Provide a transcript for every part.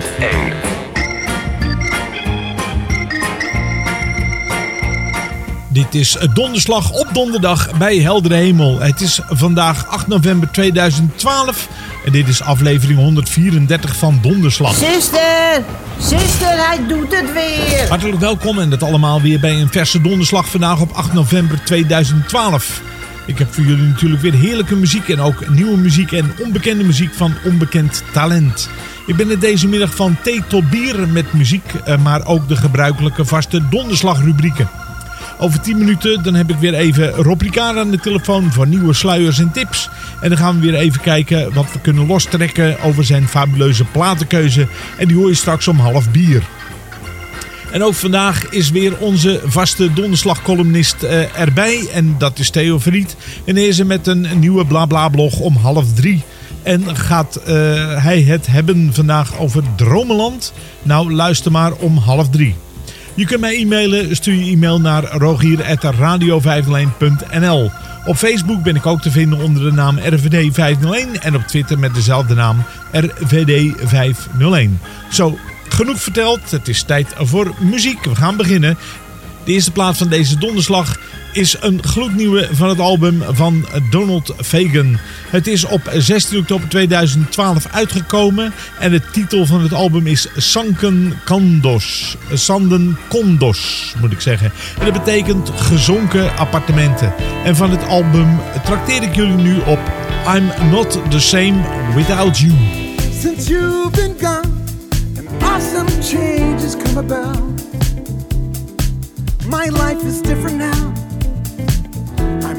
501. Dit is Donderslag op donderdag bij Heldere Hemel. Het is vandaag 8 november 2012 en dit is aflevering 134 van Donderslag. Zuster, zuster, hij doet het weer. Hartelijk welkom en dat allemaal weer bij een verse donderslag vandaag op 8 november 2012. Ik heb voor jullie natuurlijk weer heerlijke muziek en ook nieuwe muziek en onbekende muziek van onbekend talent. Ik ben er deze middag van thee tot bier met muziek, eh, maar ook de gebruikelijke vaste donderslagrubrieken. Over 10 minuten dan heb ik weer even Rob Ricard aan de telefoon voor nieuwe sluiers en tips. En dan gaan we weer even kijken wat we kunnen lostrekken over zijn fabuleuze platenkeuze. En die hoor je straks om half bier. En ook vandaag is weer onze vaste donderslagcolumnist eh, erbij. En dat is Theo Verriet. En hij is er met een nieuwe blabla-blog om half drie. En gaat eh, hij het hebben vandaag over Dromeland? Nou, luister maar om half drie. Je kunt mij e-mailen. Stuur je e-mail naar rogier.radio501.nl Op Facebook ben ik ook te vinden onder de naam RVD 501. En op Twitter met dezelfde naam RVD 501. Zo, genoeg verteld. Het is tijd voor muziek. We gaan beginnen. De eerste plaat van deze donderslag is een gloednieuwe van het album van Donald Fagan. Het is op 16 oktober 2012 uitgekomen en de titel van het album is Sanken Kondos. Sanden Kondos moet ik zeggen. En dat betekent gezonken appartementen. En van het album trakteer ik jullie nu op I'm Not The Same Without You. Since you've been gone, an awesome change has come about. My life is different now.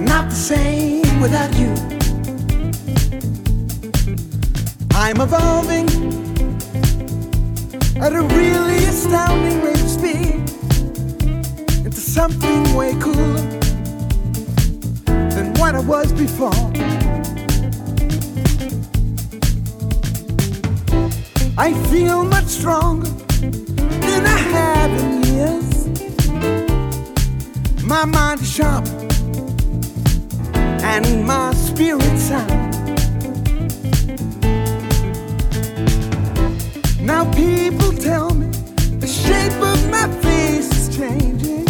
Not the same without you. I'm evolving at a really astounding rate of speed into something way cooler than what I was before. I feel much stronger than I have in years. My mind is sharp and my spirit sound. Now people tell me the shape of my face is changing.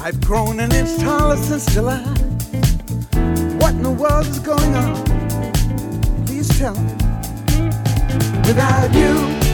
I've grown an inch taller since July. What in the world is going on? Please tell me. Without you,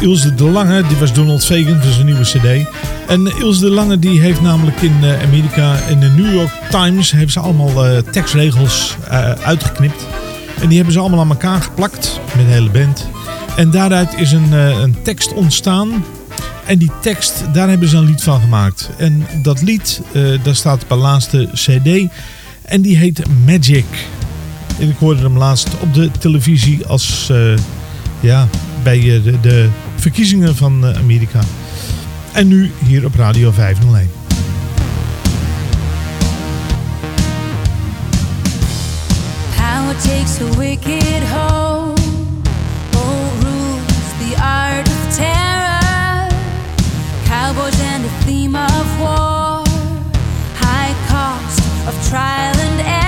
Ilse de Lange, die was Donald Fagan voor dus zijn nieuwe cd. En Ilse de Lange die heeft namelijk in eh, Amerika, in de New York Times, hebben ze allemaal uh, tekstregels eh, uitgeknipt. En die hebben ze allemaal aan elkaar geplakt, met de hele band. En daaruit is een, een tekst ontstaan. En die tekst, daar hebben ze een lied van gemaakt. En dat lied, daar staat op de laatste cd. En die heet Magic. En ik hoorde hem laatst op de televisie als... ja, bij de, de verkiezingen van eh, Amerika. En nu hier op Radio 501. Power takes a wicked home. Oh, rules the art of terror. Cowboys and the theme of war. High cost of trial and error.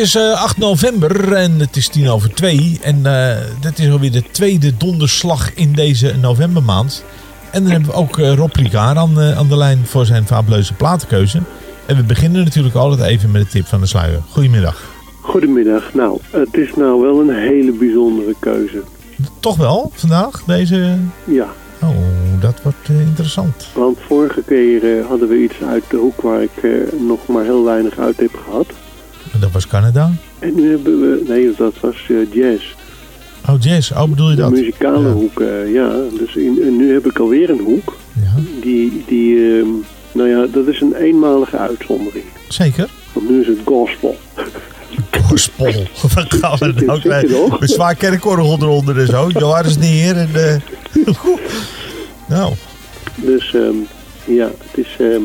Is eh, 8 november en het is tien over twee. En eh dit is alweer de tweede donderslag in deze novembermaand. En dan hebben we ook eh, Rob Ricard aan, eh, aan de lijn voor zijn fabuleuze platenkeuze. En we beginnen natuurlijk altijd even met de tip van de sluier. Goedemiddag. Goedemiddag. Nou, het is nou wel een hele bijzondere keuze. Toch wel, vandaag, deze... Ja, Oh, dat wordt eh, interessant. want vorige keer eh, hadden we iets uit de hoek waar ik eh, nog maar heel weinig uit heb gehad. Was Canada. En nu hebben we, nee, dat was eh, jazz. Oh, jazz. Oh, bedoel je De dat? muzikale Ja. hoek, eh, ja. Dus in, en nu heb ik alweer een hoek. Ja. Die, die ehm, nou ja, dat is een eenmalige uitzondering. Zeker. Want nu is het gospel. Gospel. Wat gaan we nou? Met zwaar kerkorgel eronder en zo. Johannes neer en... eh, nou, Dus ehm, ja, het is ehm,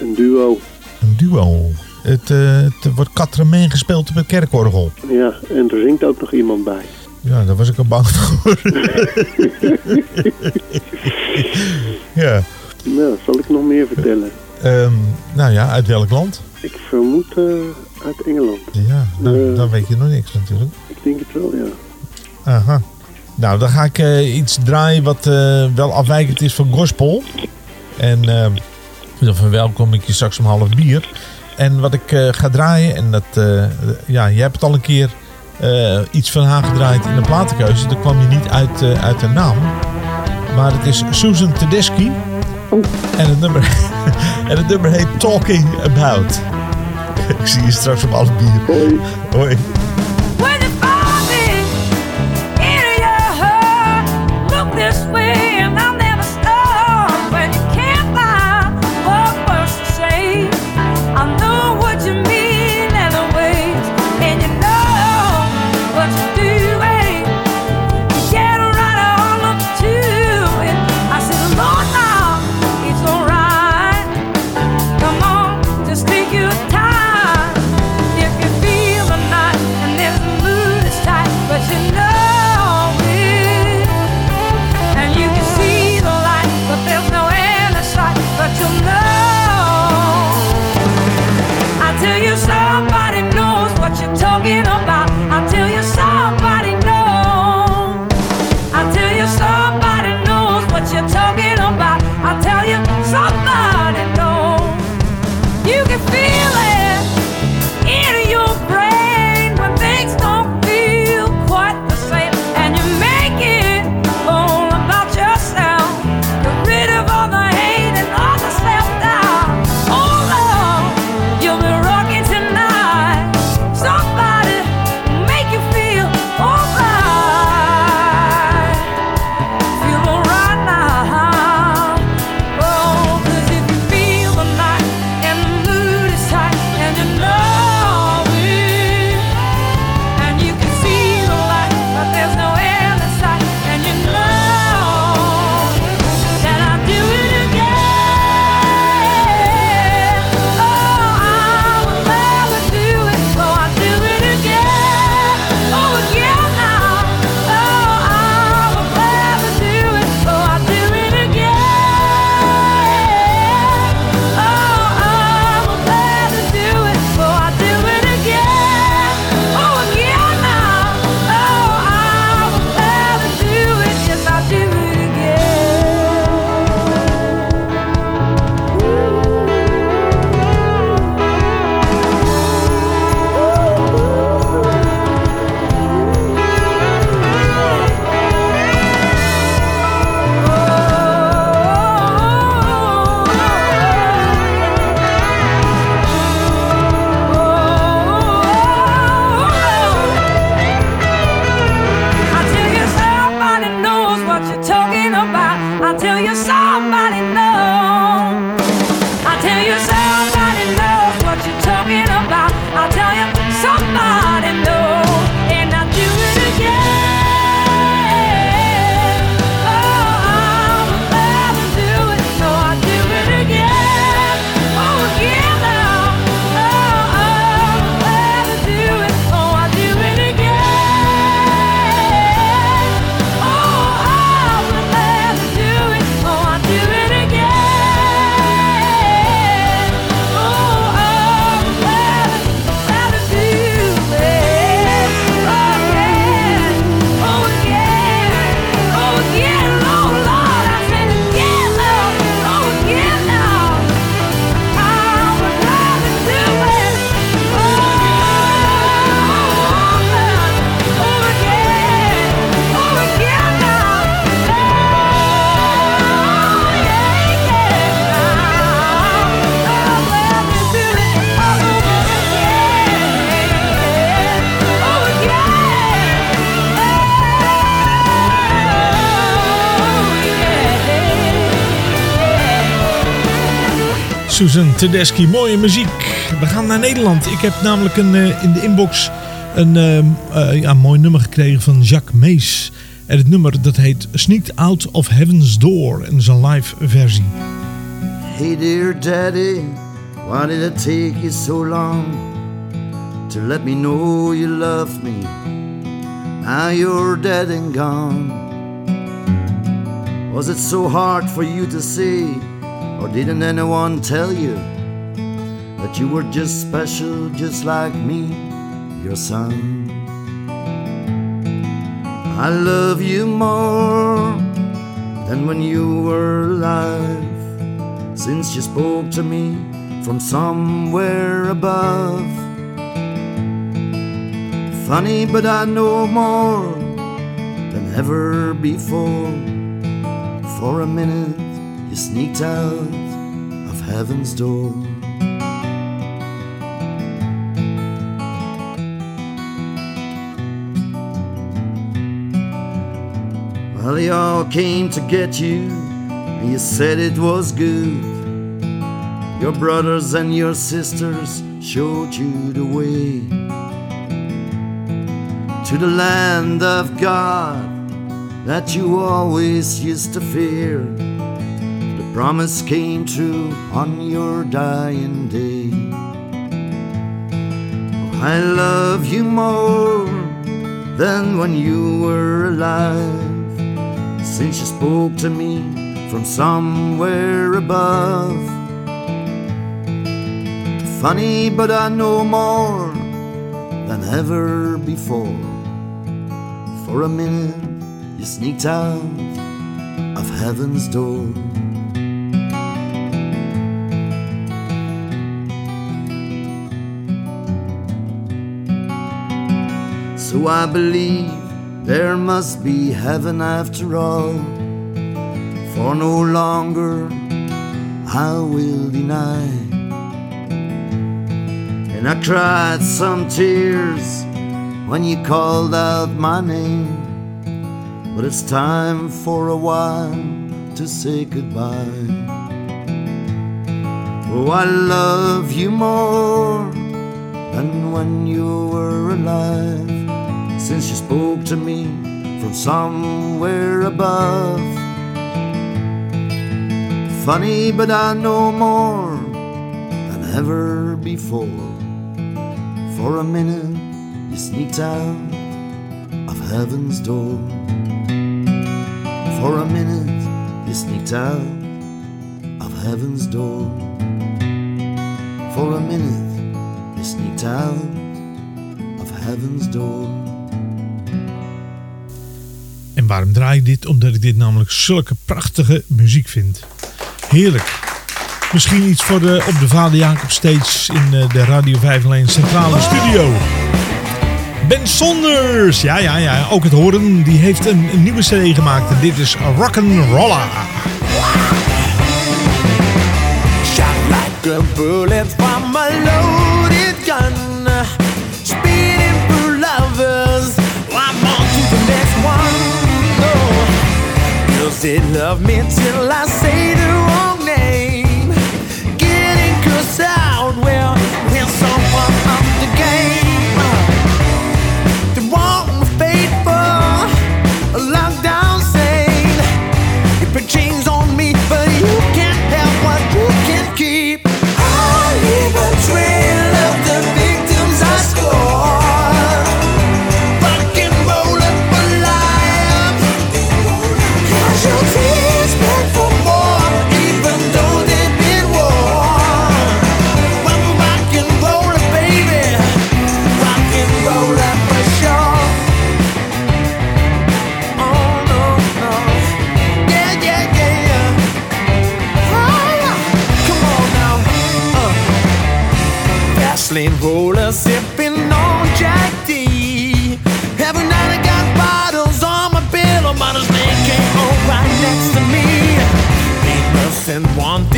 een duo. een duo. Het, eh, het wordt Catramain gespeeld op het kerkorgel. Ja, en er zingt ook nog iemand bij. Ja, daar was ik al bang voor. ja. Nou, zal ik nog meer vertellen? Ehm, nou ja, uit welk land? Ik vermoed eh, uit Engeland. Ja, Eh. dan weet je nog niks natuurlijk. Ik denk het wel, ja. Aha. Nou, dan ga ik iets draaien wat wel afwijkend is van gospel. En eh, dan verwelkom ik je straks om half bier. En wat ik eh, ga draaien, en dat, eh, ja, je hebt het al een keer eh, iets van haar gedraaid in de platenkeuze. Daar kwam je niet uit, uit de naam. Maar het is Susan Tedeschi. En het nummer, en het nummer heet Talking About. ik zie je straks om half bier. Hoi. Hoi. Tedeschi, mooie muziek. We gaan naar Nederland. Ik heb namelijk een, uh, in de inbox een uh, ja, mooi nummer gekregen van Jacques Mees. En het nummer dat heet Sneaked Out of Heaven's Door. En dat is een live versie. Hey dear daddy, why did it take you so long to let me know you love me? Now you're dead and gone. Was it so hard for you to see? Or didn't anyone tell you that you were just special, just like me, your son? I love you more than when you were alive, since you spoke to me from somewhere above. Funny, but I know more than ever before. For a minute, sneaked out of heaven's door. Well, they all came to get you, and you said it was good. Your brothers and your sisters showed you the way to the land of God that you always used to fear. Promise came true on your dying day. Oh, I love you more than when you were alive, since you spoke to me from somewhere above. Funny, but I know more than ever before. For a minute, you sneaked out of heaven's door. So I believe there must be heaven after all. For no longer I will deny. And I cried some tears when you called out my name. But it's time for a while to say goodbye. Oh, I love you more than when you were alive. Since you spoke to me from somewhere above. Funny, but I know more than ever before. For a minute, you sneaked out of heaven's door. For a minute, you sneaked out of heaven's door. For a minute, you sneaked out of heaven's door. En waarom draai ik dit? Omdat ik dit namelijk zulke prachtige muziek vind. Heerlijk. Misschien iets voor de, op de Vader Jacob Stage in eh, de Radio 501 Centrale Studio. Ben Sonders, ja ja ja, ook het horen, die heeft een, nieuwe CD gemaakt. En dit is Rock'n'Rolla. Shot like a bullet from. Girls, they love me till I say the wrong name. Getting cursed out, well, when someone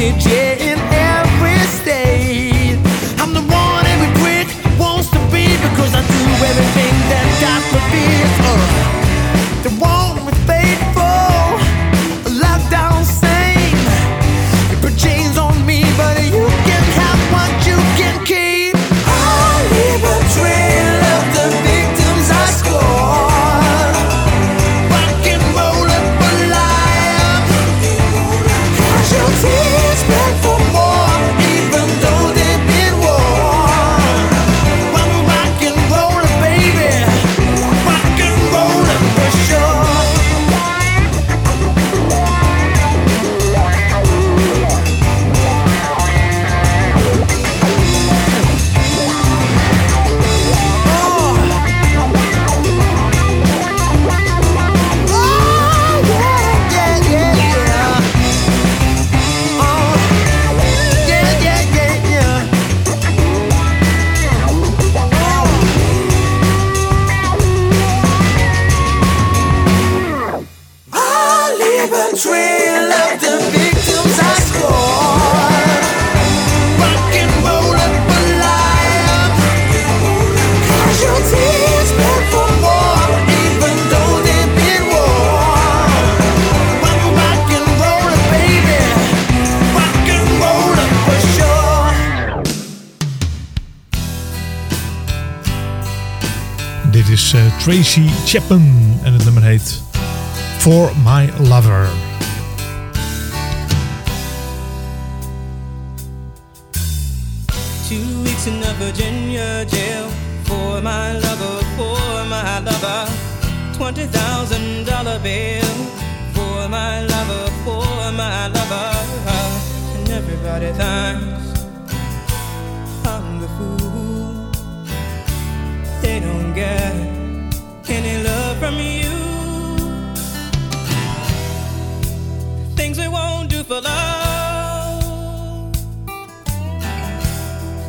Yeah. Tracy Chapman en het nummer heet For My Lover. Two weeks in a Virginia jail for my lover, for my lover. Twenty thousand dollar bail for my lover, for my lover. And everybody thinks I'm the fool. They don't get any love from you. Things we won't do for love.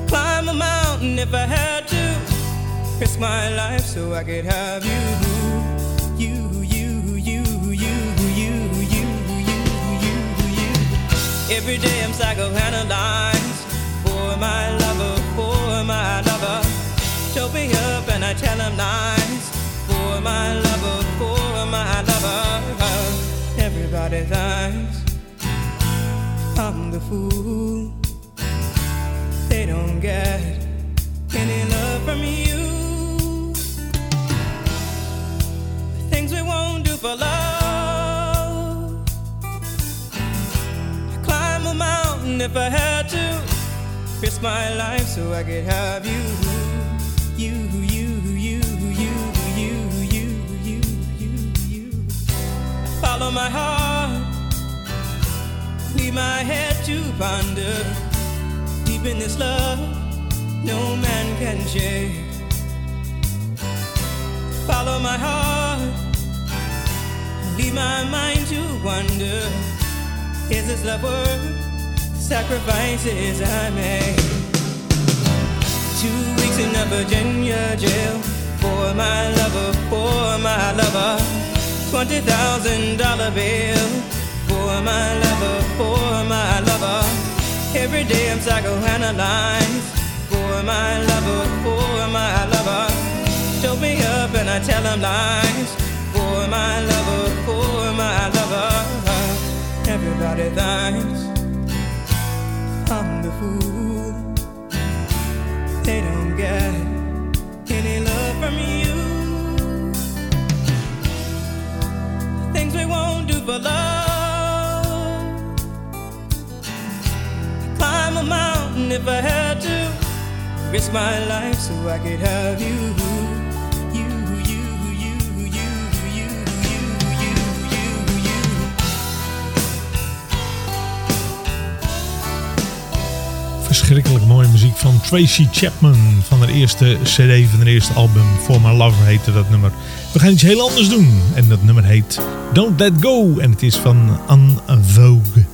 Climb a mountain if I had to. Risk my life so I could have you. You, you, you, you, you, you, you, you, you. Every day I'm psychoanalyzed for my lover, for my lover. Choke me up and I tell him lies for my lover, for my lover. Everybody thinks I'm the fool. They don't get any love from you. Things we won't do for love. Climb a mountain if I had to. Risk my life so I could have. You, Follow my heart. Leave my head to ponder. Deep in this love, no man can shake. Follow my heart. Leave my mind to wonder. Is this love worth sacrifices I made? Two weeks in a Virginia jail for my lover, for my lover. Twenty thousand dollar bill for my lover, for my lover. Every day I'm psychoanalyzed for my lover, for my lover. Choke me up and I tell him lies for my lover, for my lover. Everybody thinks I'm the fool. They don't get for love. Climb a mountain if I had to. Risk my life so I could have you. You, you, you, you, you, you, you, you, you. Verschrikkelijk mooie muziek van Tracy Chapman van haar eerste CD van haar eerste album. For My Lover heette dat nummer. We gaan iets heel anders doen en dat nummer heet Don't Let Go en het is van Anne Vogue.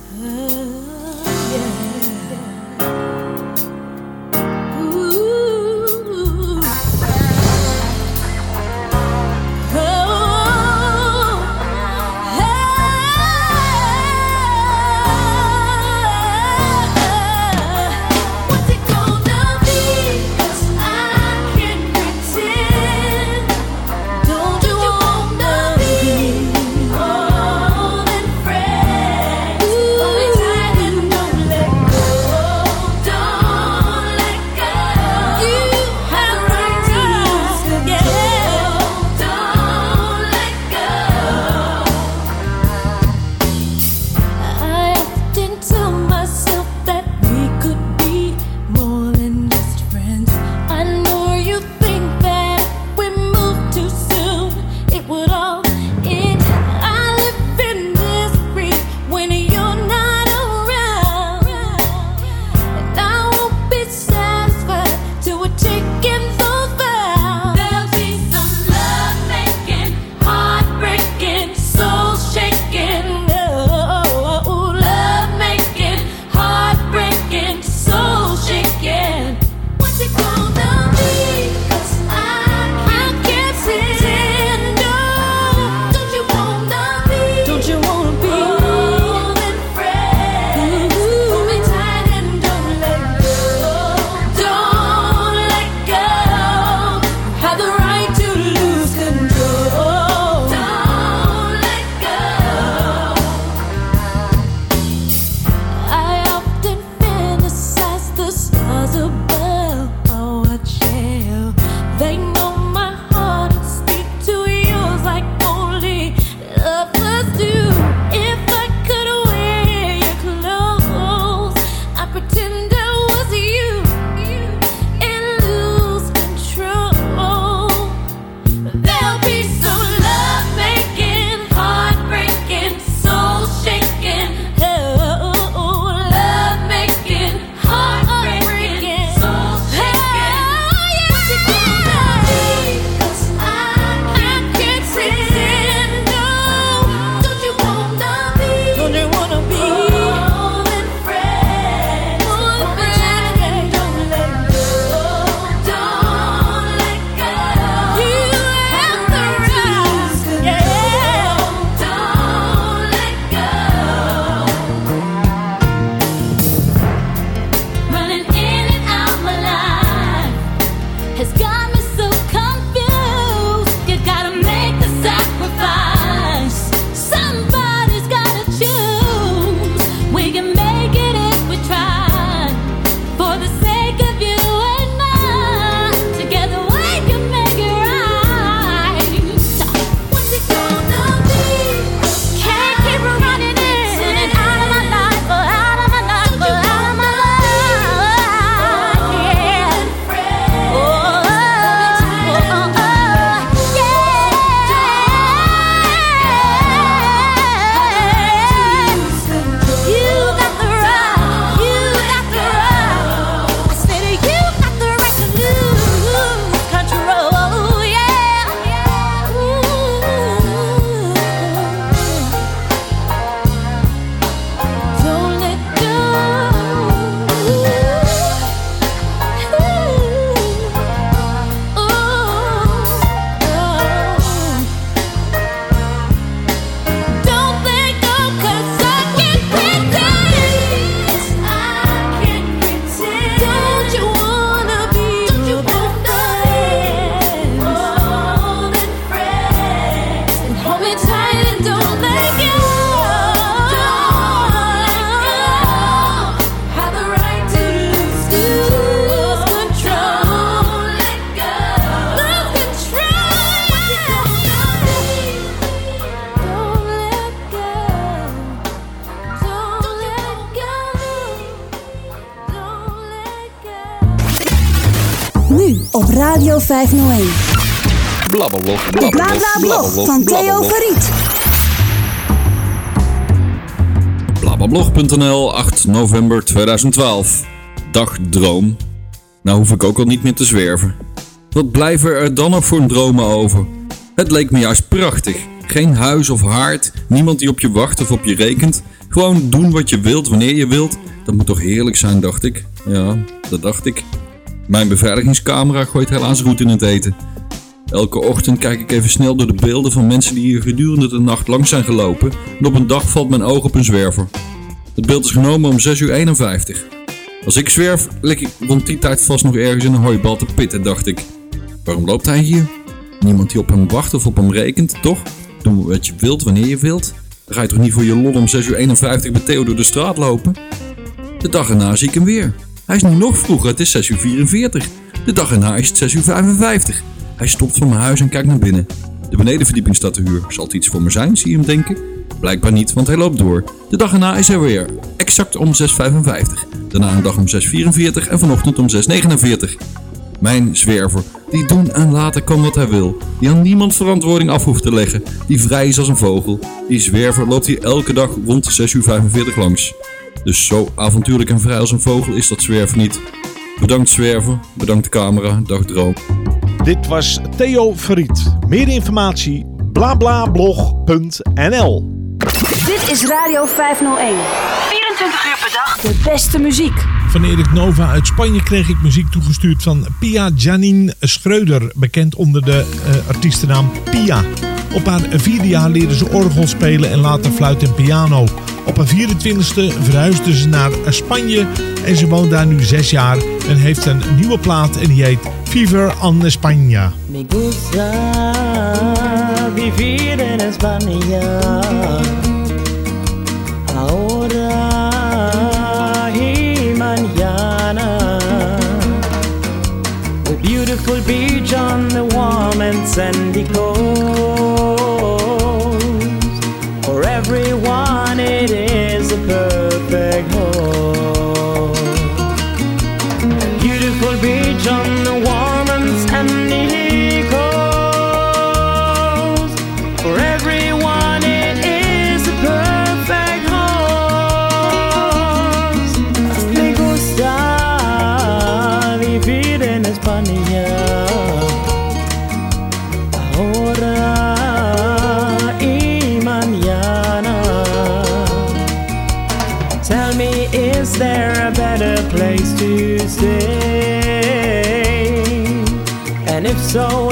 Nu op Radio 501. Blablablog, van Theo Verriet. Blablablog.nl, 8 november 2012. Dagdroom. Nou hoef ik ook al niet meer te zwerven. Wat blijven er dan nog voor dromen over? Het leek me juist prachtig. Geen huis of haard, niemand die op je wacht of op je rekent. Gewoon doen wat je wilt wanneer je wilt. Dat moet toch heerlijk zijn, dacht ik. Ja, dat dacht ik. Mijn beveiligingscamera gooit helaas roet in het eten. Elke ochtend kijk ik even snel door de beelden van mensen die hier gedurende de nacht langs zijn gelopen en op een dag valt mijn oog op een zwerver. Het beeld is genomen om 6 uur 51. Als ik zwerf, lig ik rond die tijd vast nog ergens in een hooibal te pitten, dacht ik. Waarom loopt hij hier? Niemand die op hem wacht of op hem rekent, toch? Doen wat je wilt wanneer je wilt. Dan ga je toch niet voor je lol om 6 uur 51 met Theo door de straat lopen? De dag erna zie ik hem weer. Hij is nu nog vroeger, het is 6 uur 44. De dag erna is het 6 uur 55. Hij stopt voor mijn huis en kijkt naar binnen. De benedenverdieping staat te huur. Zal het iets voor me zijn, zie je hem denken? Blijkbaar niet, want hij loopt door. De dag erna is hij weer. Exact om 6.55. Daarna een dag om 6.44 en vanochtend om 6.49. Mijn zwerver, die doen en laten kan wat hij wil. Die aan niemand verantwoording af hoeft te leggen. Die vrij is als een vogel. Die zwerver loopt hier elke dag rond 6 uur 45 langs. Dus zo avontuurlijk en vrij als een vogel is dat zwerven niet. Bedankt zwerver, bedankt camera, dag droom. Dit was Theo Verriet. Meer informatie blablablog.nl Dit is Radio 501. 24 uur per dag. De beste muziek. Van Erik Nova uit Spanje kreeg ik muziek toegestuurd van Pia Janine Schreuder, bekend onder de uh, artiestennaam Pia. Op haar vierde jaar leerde ze orgel spelen en later fluit en piano. Op haar 24ste verhuisde ze naar Spanje en ze woont daar nu zes jaar en heeft een nieuwe plaat en die heet Fever on España. Me gusta vivir en España. Ahora y mañana. The beautiful beach on the warm and sandy coast. So,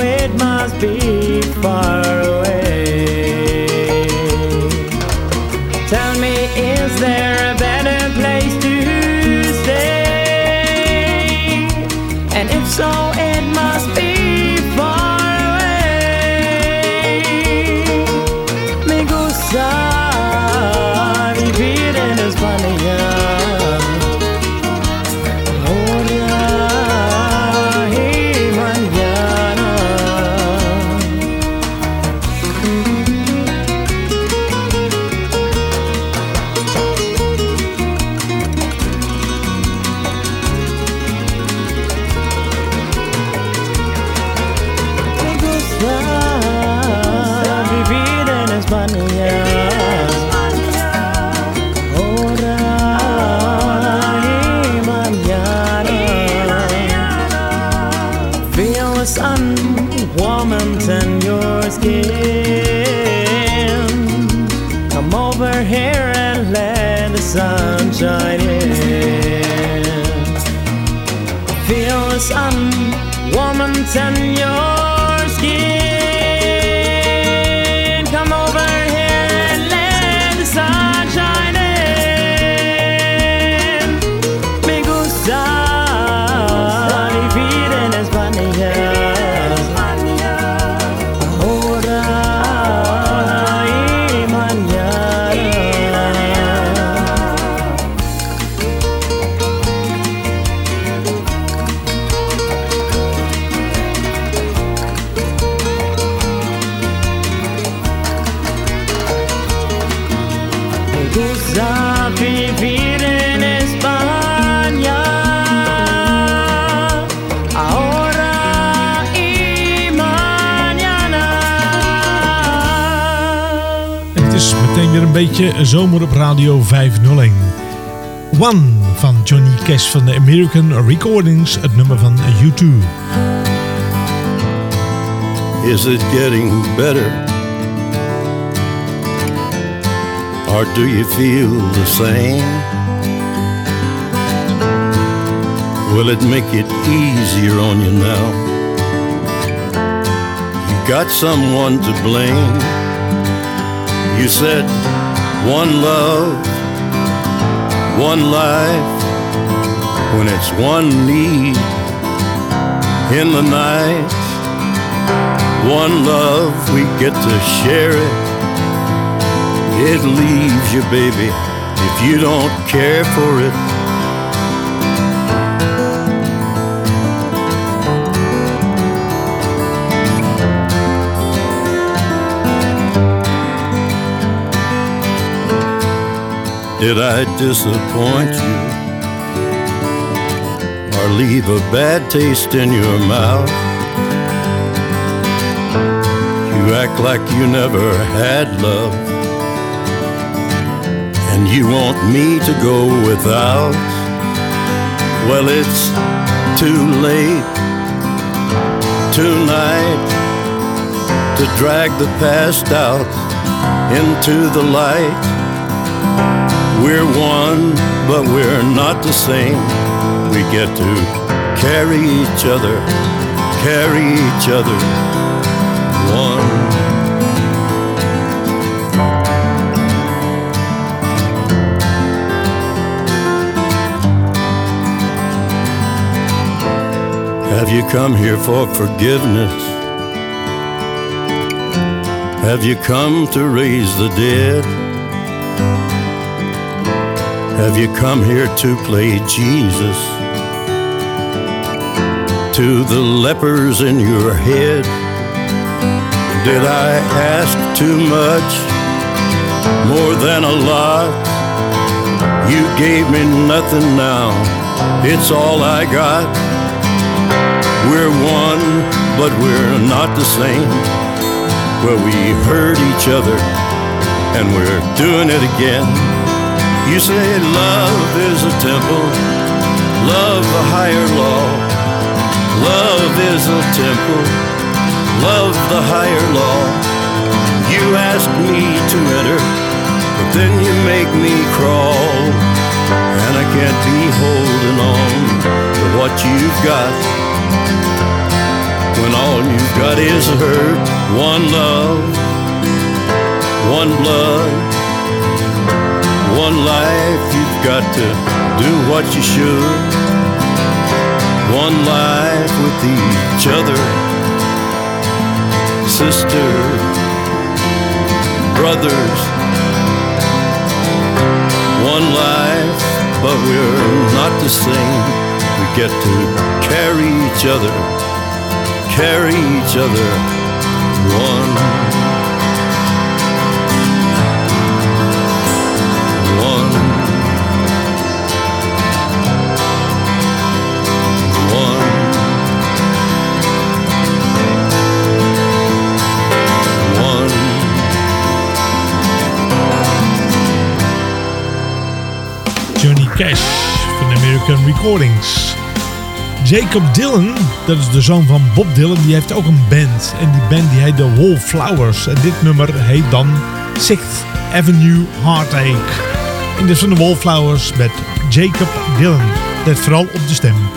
weer zomer op Radio 501. One van Johnny Cash van de American Recordings, het nummer van U2. Is it getting better? Or do you feel the same? Will it make it easier on you now? You got someone to blame. You said one love, one life, when it's one need in the night. One love, we get to share it. It leaves you, baby, if you don't care for it. Did I disappoint you? Or leave a bad taste in your mouth? You act like you never had love. And you want me to go without? Well, it's too late tonight to drag the past out into the light. We're one, but we're not the same. We get to carry each other, carry each other. One. Have you come here for forgiveness? Have you come to raise the dead? Have you come here to play Jesus? To the lepers in your head? Did I ask too much? More than a lot? You gave me nothing now, it's all I got. We're one, but we're not the same. Well, we hurt each other, and we're doing it again. You say love is a temple, love a higher law. Love is a temple, love the higher law. You ask me to enter, but then you make me crawl. And I can't be holding on to what you've got. When all you've got is hurt, one love, one blood, one life, you've got to do what you should. One life with each other, sister, brothers. One life, but we're not the same. We get to carry each other, carry each other. One. Recordings. Jacob Dylan, dat is de zoon van Bob Dylan, die heeft ook een band. En die band die heet The Wallflowers. En dit nummer heet dan Sixth Avenue Heartache. En dit van de Wallflowers met Jacob Dylan. Let vooral op de stem.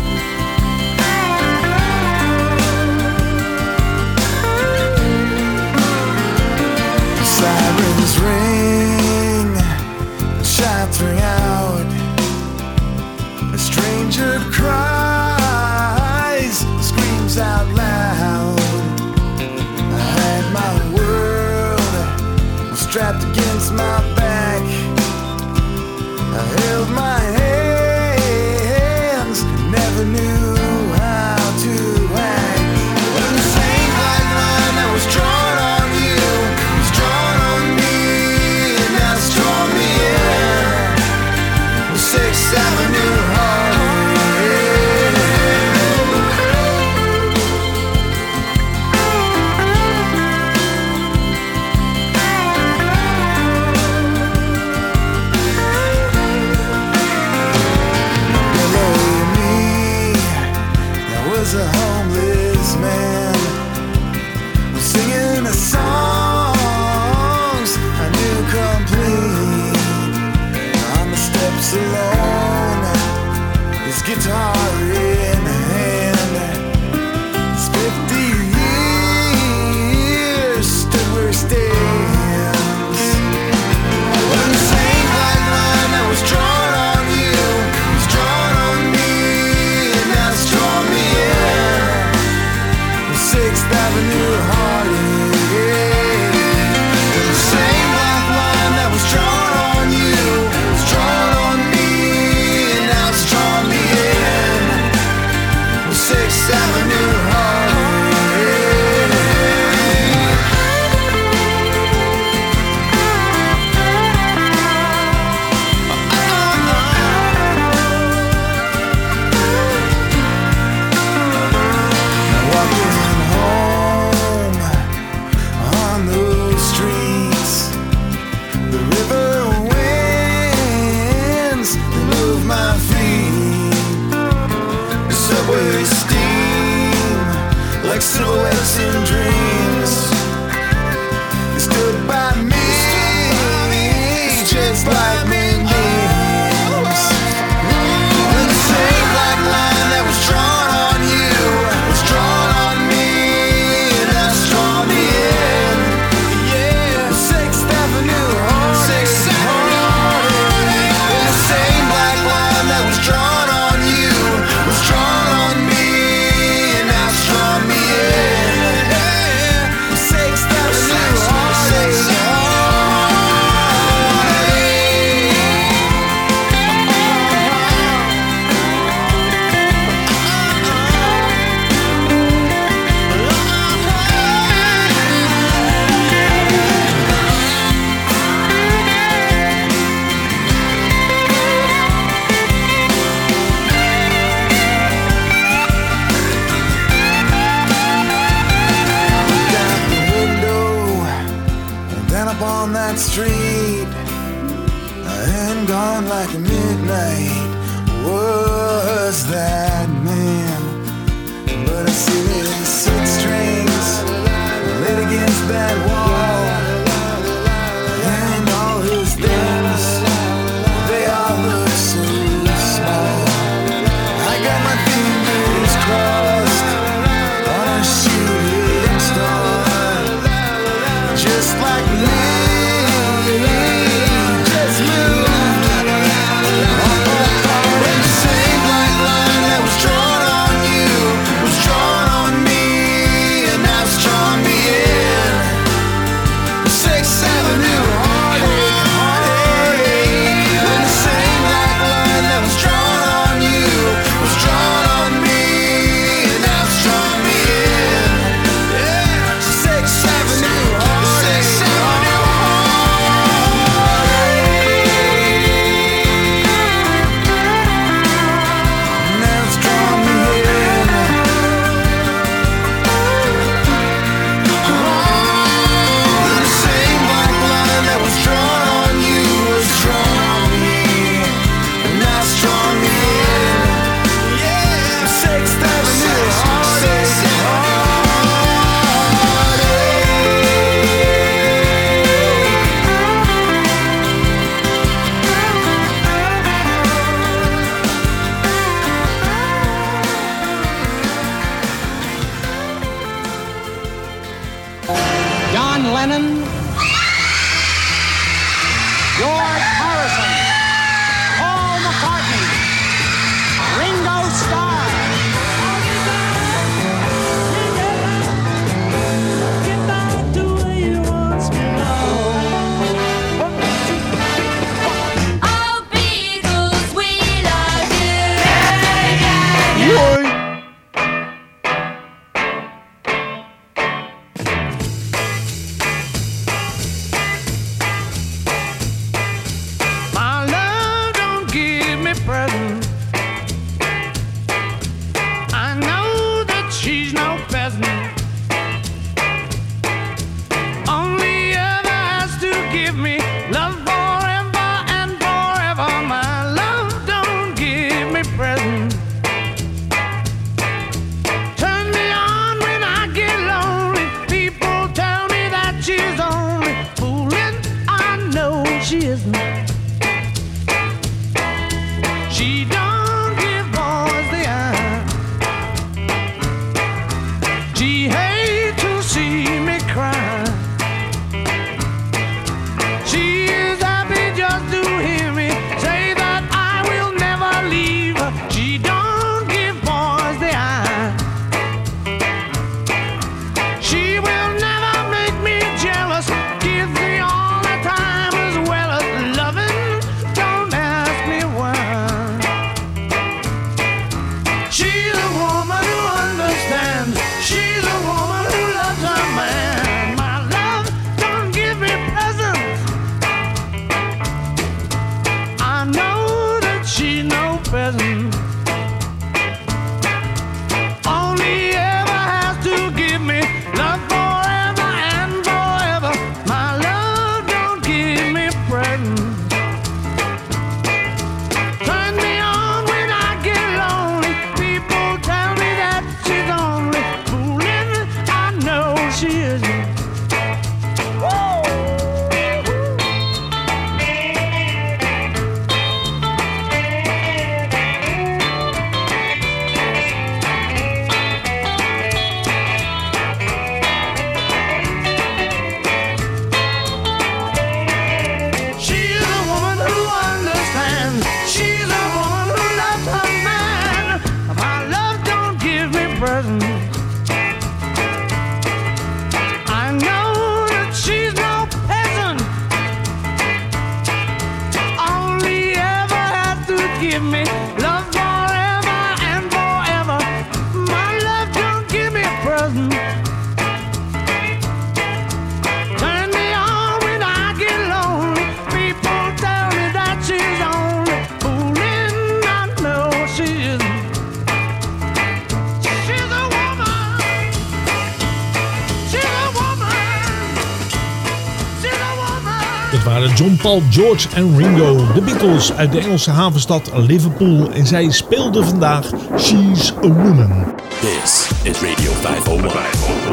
George en Ringo. De Beatles uit de Engelse havenstad Liverpool. En zij speelden vandaag She's a Woman. This is Radio 501,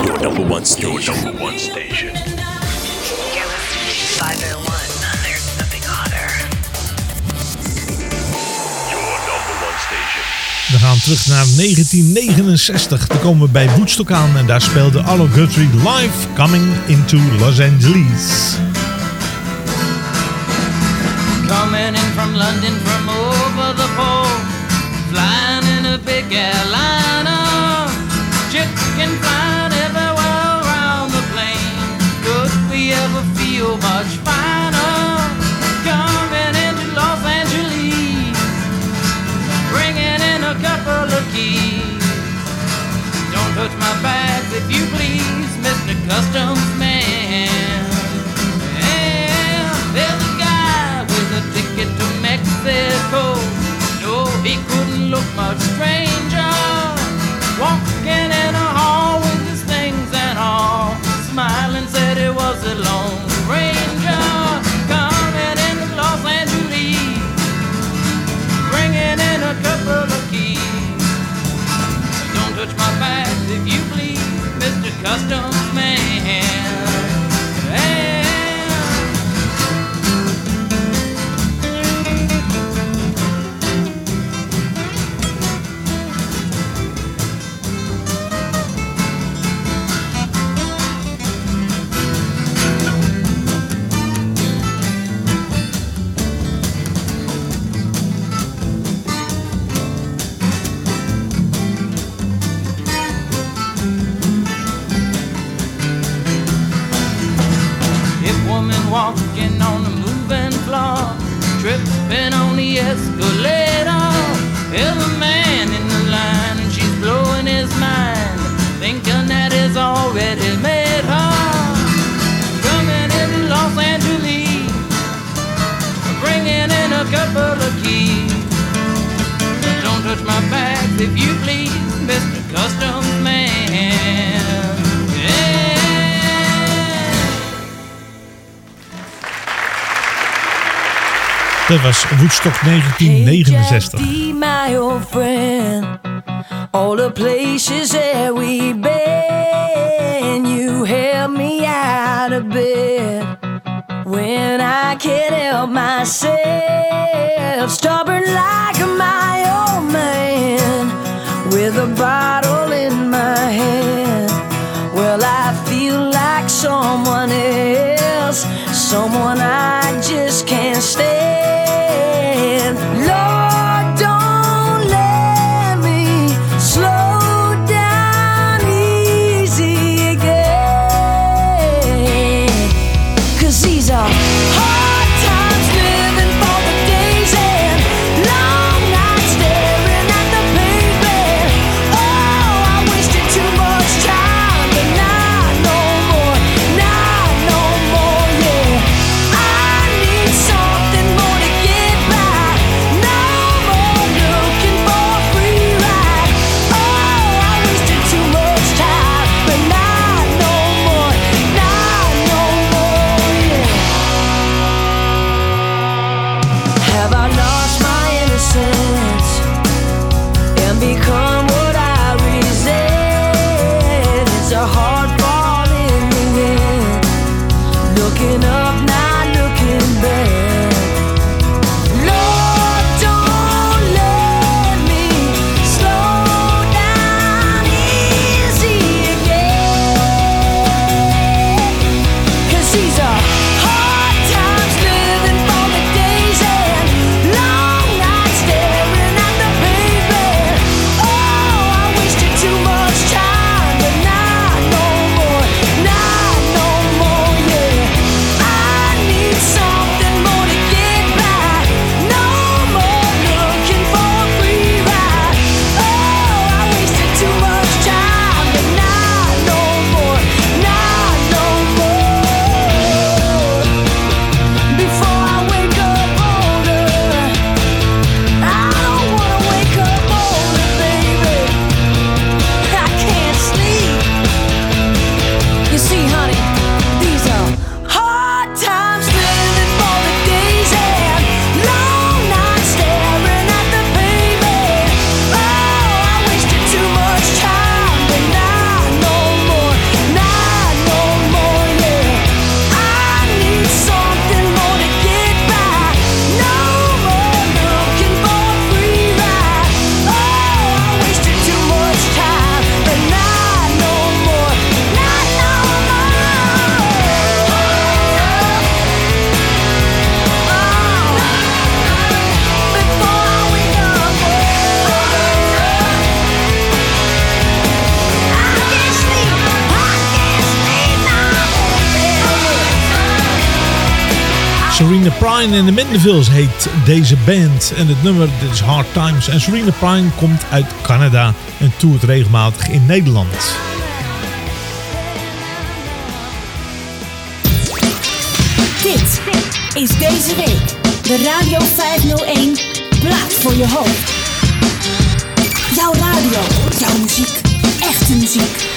your number one station. Your number one station. We gaan terug naar 1969. Dan komen we bij Woodstock aan en daar speelde Arlo Guthrie live Coming into Los Angeles. From London from over the pole, flying in a big airliner, chicken flying everywhere around the plane. Could we ever feel much finer? Coming into Los Angeles, bringing in a couple of keys. Don't touch my bags if you please, Mr. Customs Mexico. No, he couldn't look much stranger. Woodstock 1969. Be my old friend. All the places that we've been, you help me out of bed when I can't help myself. Stubborn like my old man with a bottle in my hand. Well, I feel like someone else, someone I just can't stand. Prine en de Mendevilles heet deze band. En het nummer is Hard Times. En Serena Prine komt uit Canada en toert regelmatig in Nederland. Dit is deze week de Radio 501 Plaat voor je hoofd. Jouw radio, jouw muziek, echte muziek.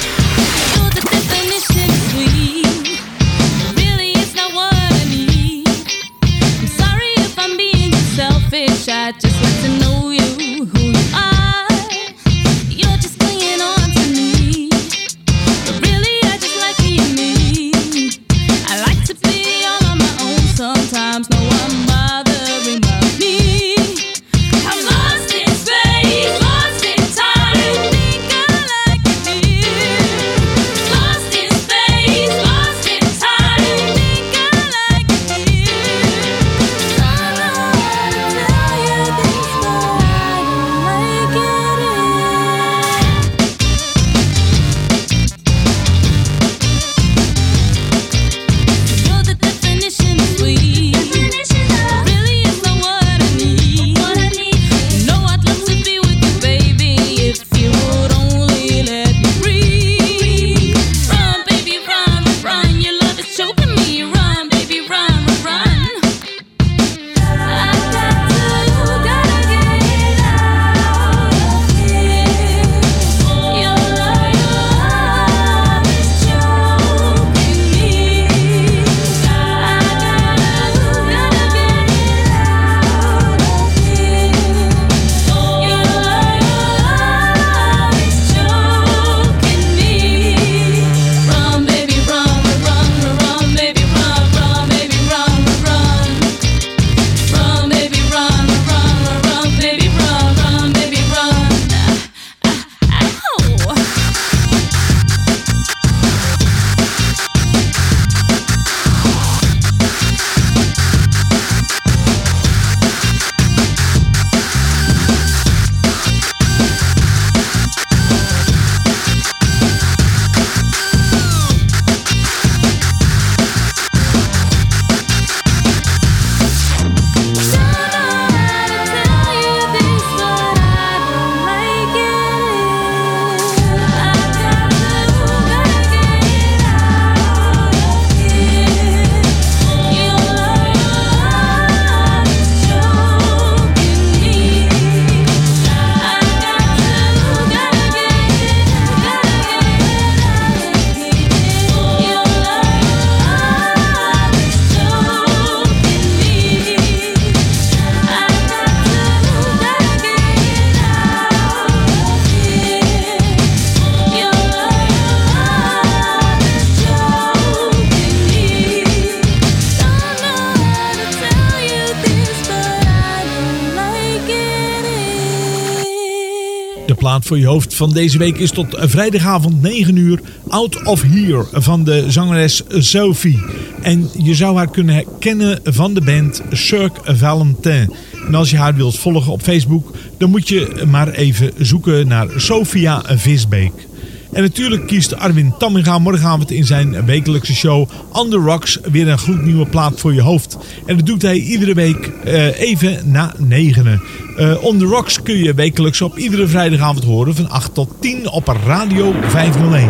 Voor je hoofd van deze week is tot vrijdagavond 9 uur Out of Here van de zangeres Sophie. En je zou haar kunnen herkennen van de band Cirque Valentin. En als je haar wilt volgen op Facebook, dan moet je maar even zoeken naar Sophia Visbeek. En natuurlijk kiest Arwin Tamminga morgenavond in zijn wekelijkse show On The Rocks weer een gloednieuwe plaat voor je hoofd. En dat doet hij iedere week eh, even na negenen. Eh On The Rocks kun je wekelijks op iedere vrijdagavond horen van 8 tot 10 op Radio 501.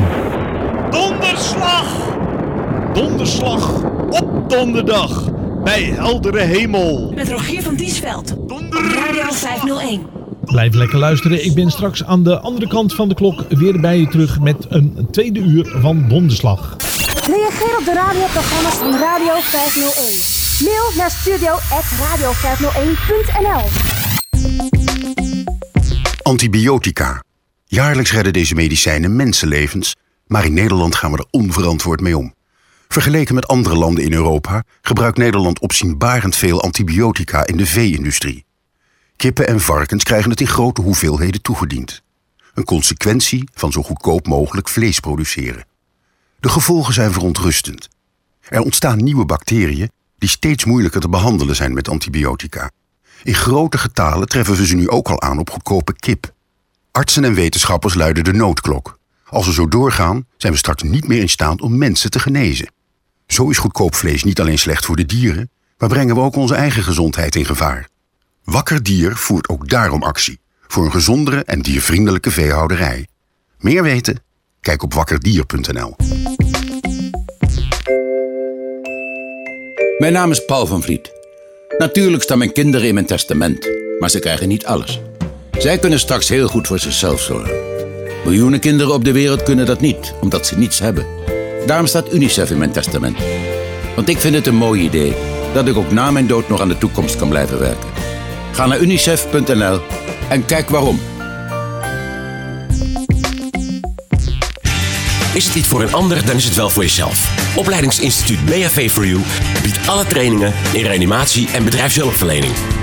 Donderslag! Donderslag op donderdag bij heldere hemel. Met Rogier van Diesveld. Radio 501. Blijf lekker luisteren. Ik ben straks aan de andere kant van de klok weer bij je terug met een tweede uur van Donderslag. Reageer op de radioprogramma's van Radio 501. Mail naar studio.radio501.nl Antibiotica. Jaarlijks redden deze medicijnen mensenlevens, maar in Nederland gaan we er onverantwoord mee om. Vergeleken met andere landen in Europa gebruikt Nederland opzienbarend veel antibiotica in de vee-industrie. Kippen en varkens krijgen het in grote hoeveelheden toegediend. Een consequentie van zo goedkoop mogelijk vlees produceren. De gevolgen zijn verontrustend. Er ontstaan nieuwe bacteriën die steeds moeilijker te behandelen zijn met antibiotica. In grote getalen treffen we ze nu ook al aan op goedkope kip. Artsen en wetenschappers luiden de noodklok. Als we zo doorgaan, zijn we straks niet meer in staat om mensen te genezen. Zo is goedkoop vlees niet alleen slecht voor de dieren, maar brengen we ook onze eigen gezondheid in gevaar? Wakker Dier voert ook daarom actie voor een gezondere en diervriendelijke veehouderij. Meer weten? Kijk op wakkerdier.nl. Mijn naam is Paul van Vliet. Natuurlijk staan mijn kinderen in mijn testament, maar ze krijgen niet alles. Zij kunnen straks heel goed voor zichzelf zorgen. Miljoenen kinderen op de wereld kunnen dat niet, omdat ze niets hebben. Daarom staat UNICEF in mijn testament. Want ik vind het een mooi idee dat ik ook na mijn dood nog aan de toekomst kan blijven werken. Ga naar unicef.nl en kijk waarom. Is het niet voor een ander, dan is het wel voor jezelf. Opleidingsinstituut BHV for You biedt alle trainingen in reanimatie en bedrijfshulpverlening.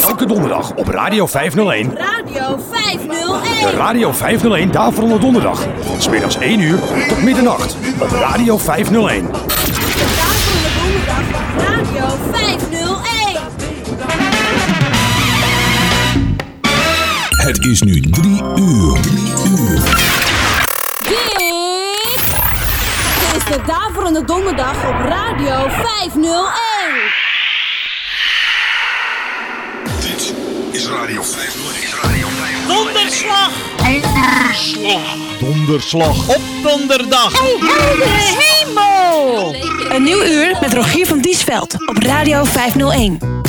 Elke donderdag op Radio 501. Radio 501. De Radio 501 Daverende Donderdag. Van 's middags 1 uur tot middernacht op Radio 501. Radio 501. Het is nu drie uur. Dit is de Daverende Donderdag op Radio 501. Is Radio 501. Is Radio 501. Donderslag! Donderslag! Donderslag op donderdag! heldere hemel! Een nieuw uur met Rogier van Diesveld op Radio 501.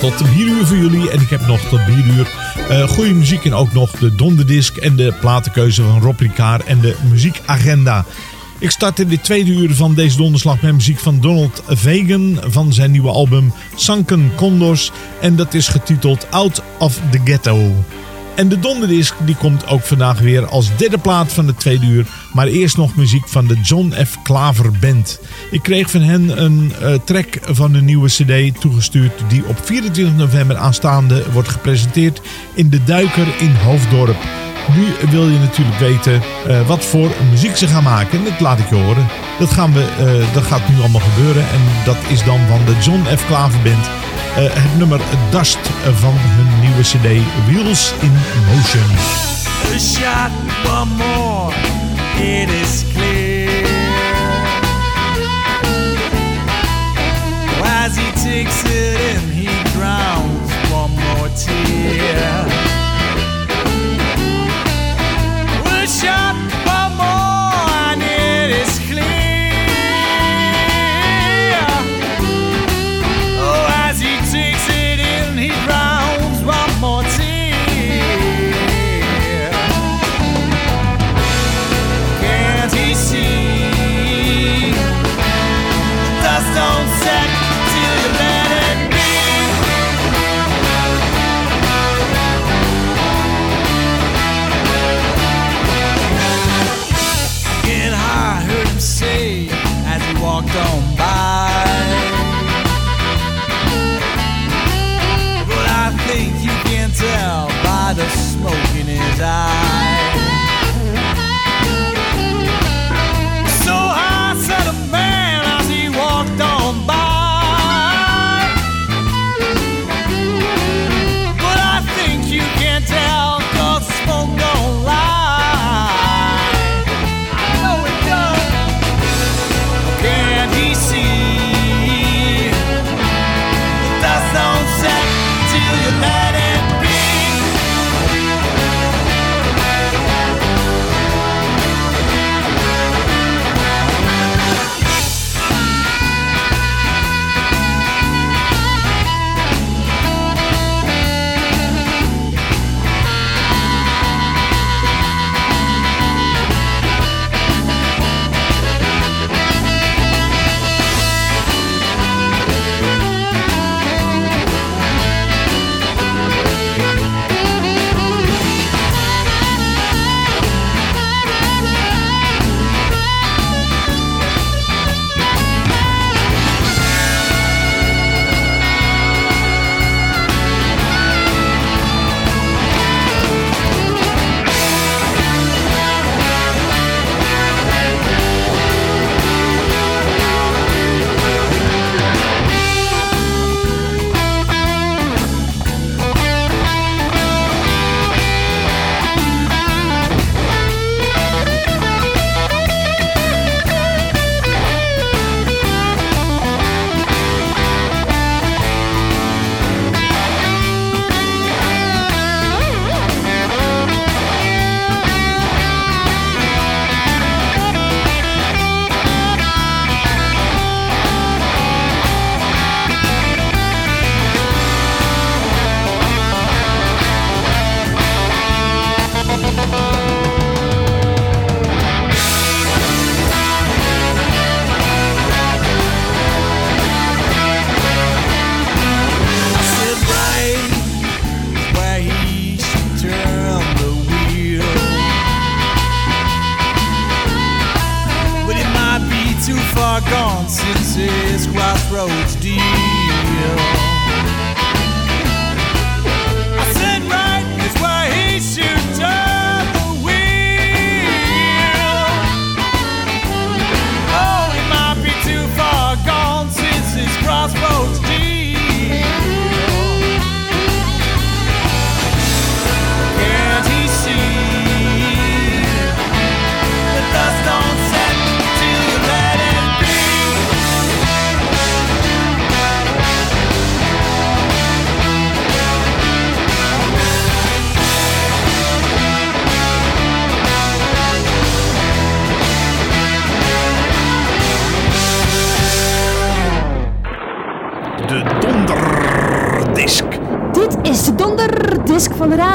Tot 4 uur voor jullie. En ik heb nog tot 4 uur uh, goede muziek en ook nog de donderdisc en de platenkeuze van Rob Ricard en de muziekagenda. Ik start in de tweede uur van deze donderslag met muziek van Donald Vegan van zijn nieuwe album Sunken Condors. En dat is getiteld Out of the Ghetto. En de donderdisc die komt ook vandaag weer als derde plaat van de tweede uur. Maar eerst nog muziek van de John F. Klaver Band. Ik kreeg van hen een uh, track van een nieuwe cd toegestuurd... die op 24 november aanstaande wordt gepresenteerd in De Duiker in Hoofddorp. Nu wil je natuurlijk weten uh, wat voor muziek ze gaan maken. En dat laat ik je horen. Dat, gaan we, uh, dat gaat nu allemaal gebeuren. En dat is dan van de John F. Klaver Band... Het nummer Dust van hun nieuwe cd Wheels in Motion. A shot, it is clear. As he takes it in, he drowns one more tear.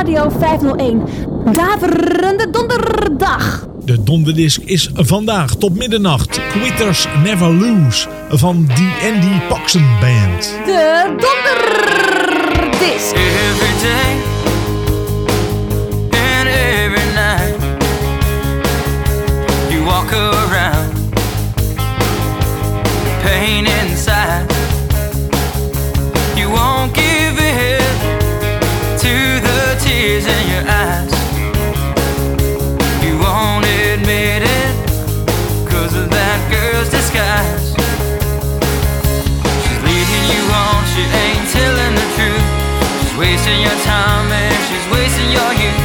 Radio 501. Daverende donderdag. De donderdisc is vandaag tot middernacht. Quitters Never Lose van The Andy Paxson Band. De donderdisc. Every day and every night You walk around Pain wasting your time and she's wasting your youth.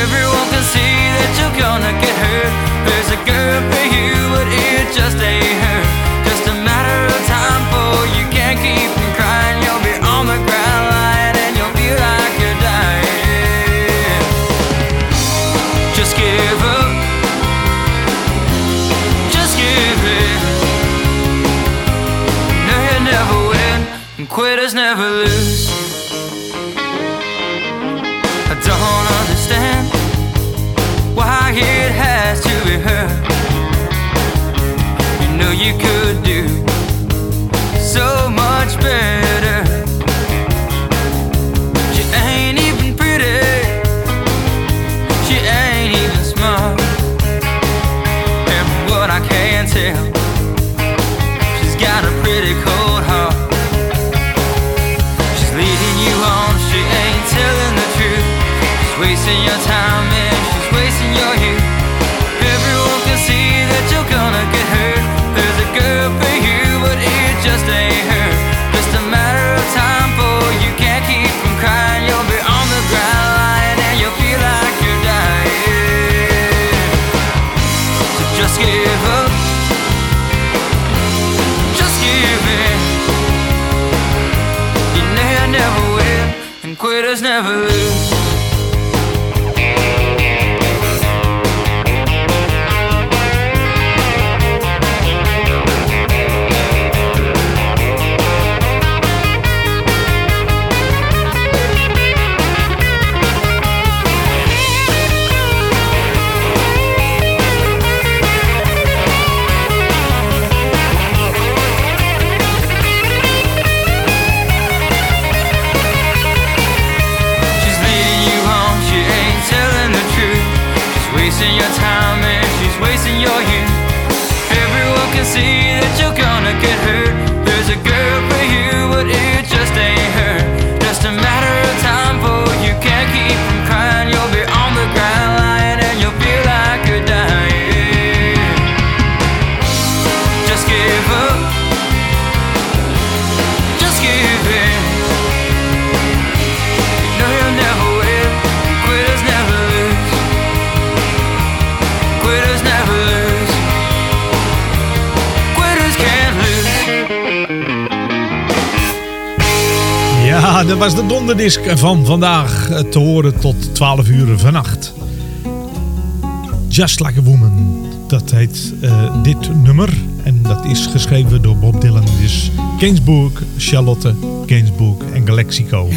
Everyone can see that you're gonna get hurt. There's a girl. disc van vandaag eh, te horen tot 12 uur vannacht. Just Like a Woman, dat heet eh, dit nummer. En dat is geschreven door Bob Dylan. Dus Gainsbourg, Charlotte, Gainsbourg en Galaxico.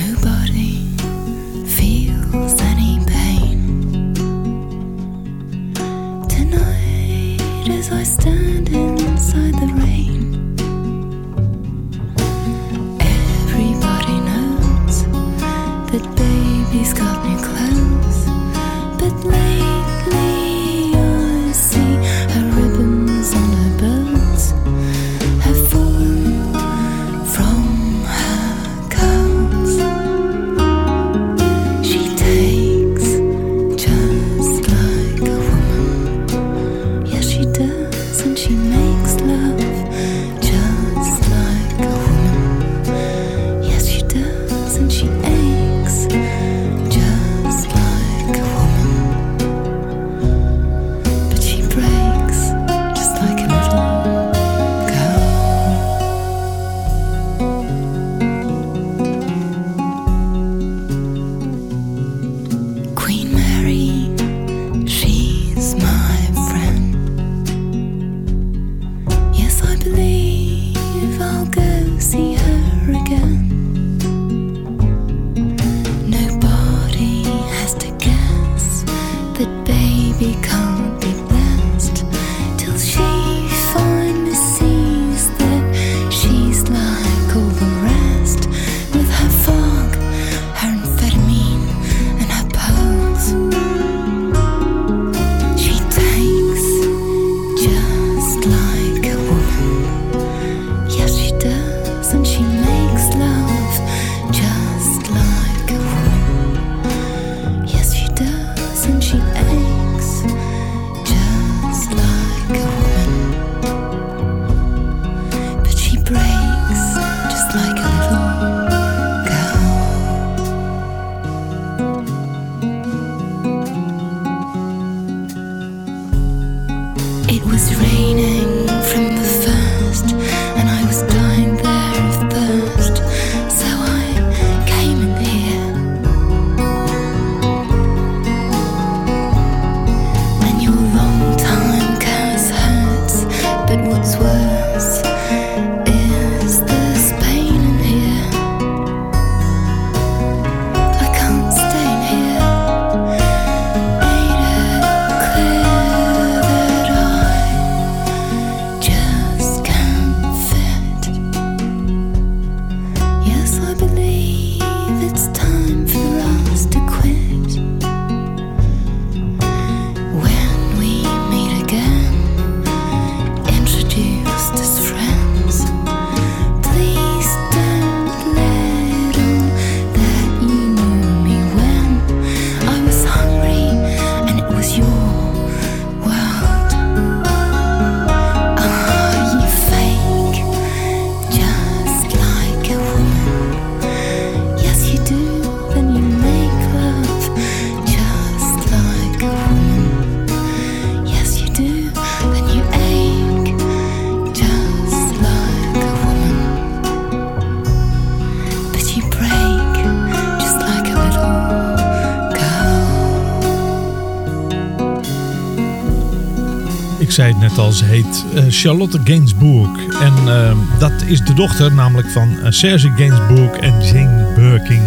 Net al, heet eh, Charlotte Gainsbourg. En ehm, dat is de dochter namelijk van eh, Serge Gainsbourg en Jane Birkin.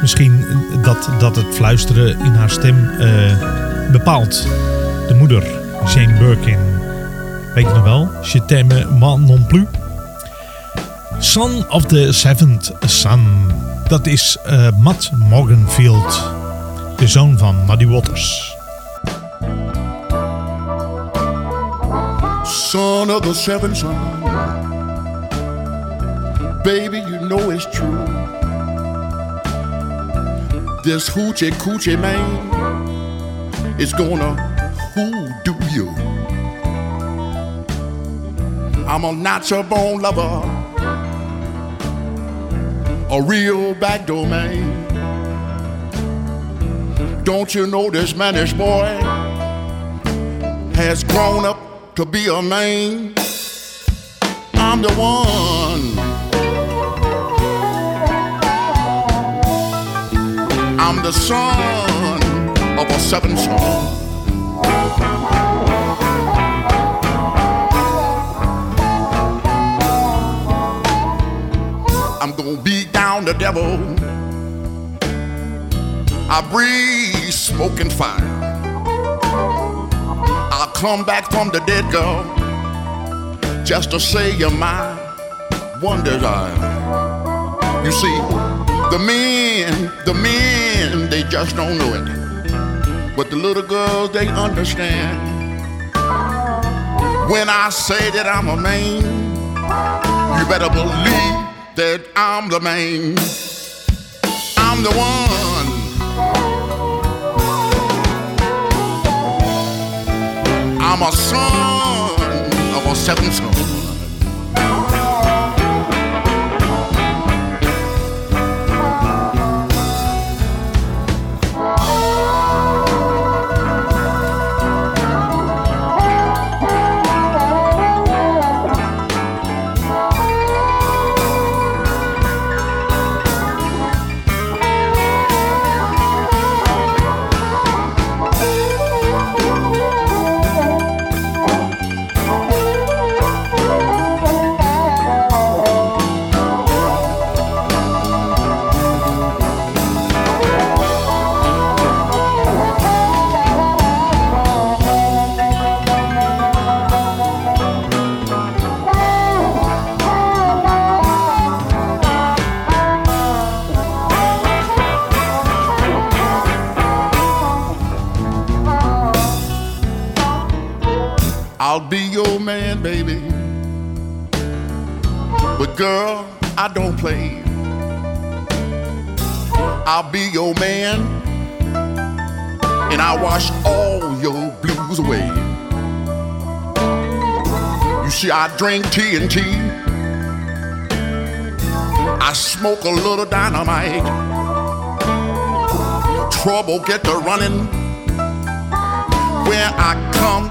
Misschien dat, dat het fluisteren in haar stem eh, bepaalt. De moeder, Jane Birkin. Weet je nog wel? Je t'aime moi non plus. Son of the Seventh Son. Dat is eh, Matt Morganfield. De zoon van Muddy Waters. Son of the seven son. Baby, you know it's true. This hoochie coochie man is gonna hoodoo you. I'm a natural born lover, a real backdoor man. Don't you know this mannish boy has grown up to be a man? I'm the one. I'm the son of a seven son. I'm gonna beat down the devil. I breathe smoke and fire. I'll come back from the dead, girl, just to say you're my one desire. You see, the men, the men, they just don't know it. But the little girls, they understand. When I say that I'm a man, you better believe that I'm the man. I'm the one. I'm a son of a seven son. Girl, I don't play. I'll be your man, and I'll wash all your blues away. You see, I drink TNT. I smoke a little dynamite. Trouble get to running when I come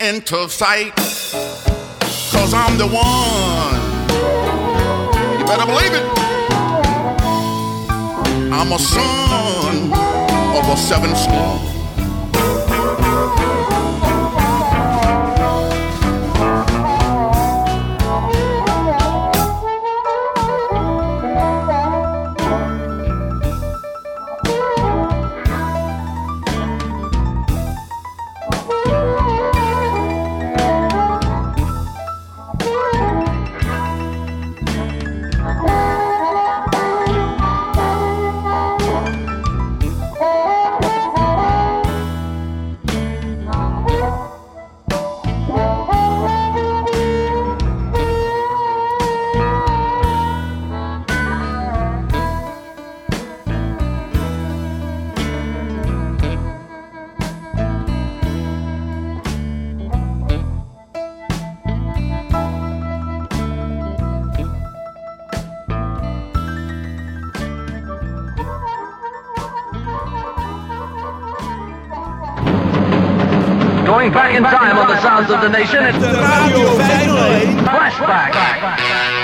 into sight. Cause I'm the one. Better believe it. I'm a son of a seven star. than they should have. Radio 501. Flashback. Flashback.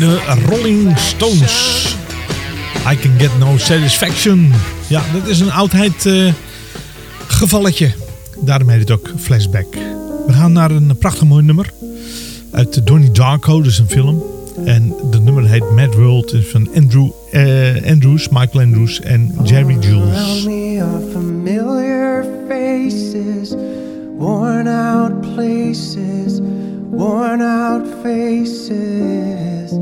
De Rolling Stones. I can get no satisfaction. Ja, dat is een oudheid eh, gevalletje. Daarom heet het ook Flashback. We gaan naar een prachtig mooi nummer. Uit Donnie Darko, dat is een film. En de nummer heet Mad World. is van Andrew, eh, Andrews, Michael Andrews en Jerry Jules. Me are familiar faces, worn out places, worn out faces,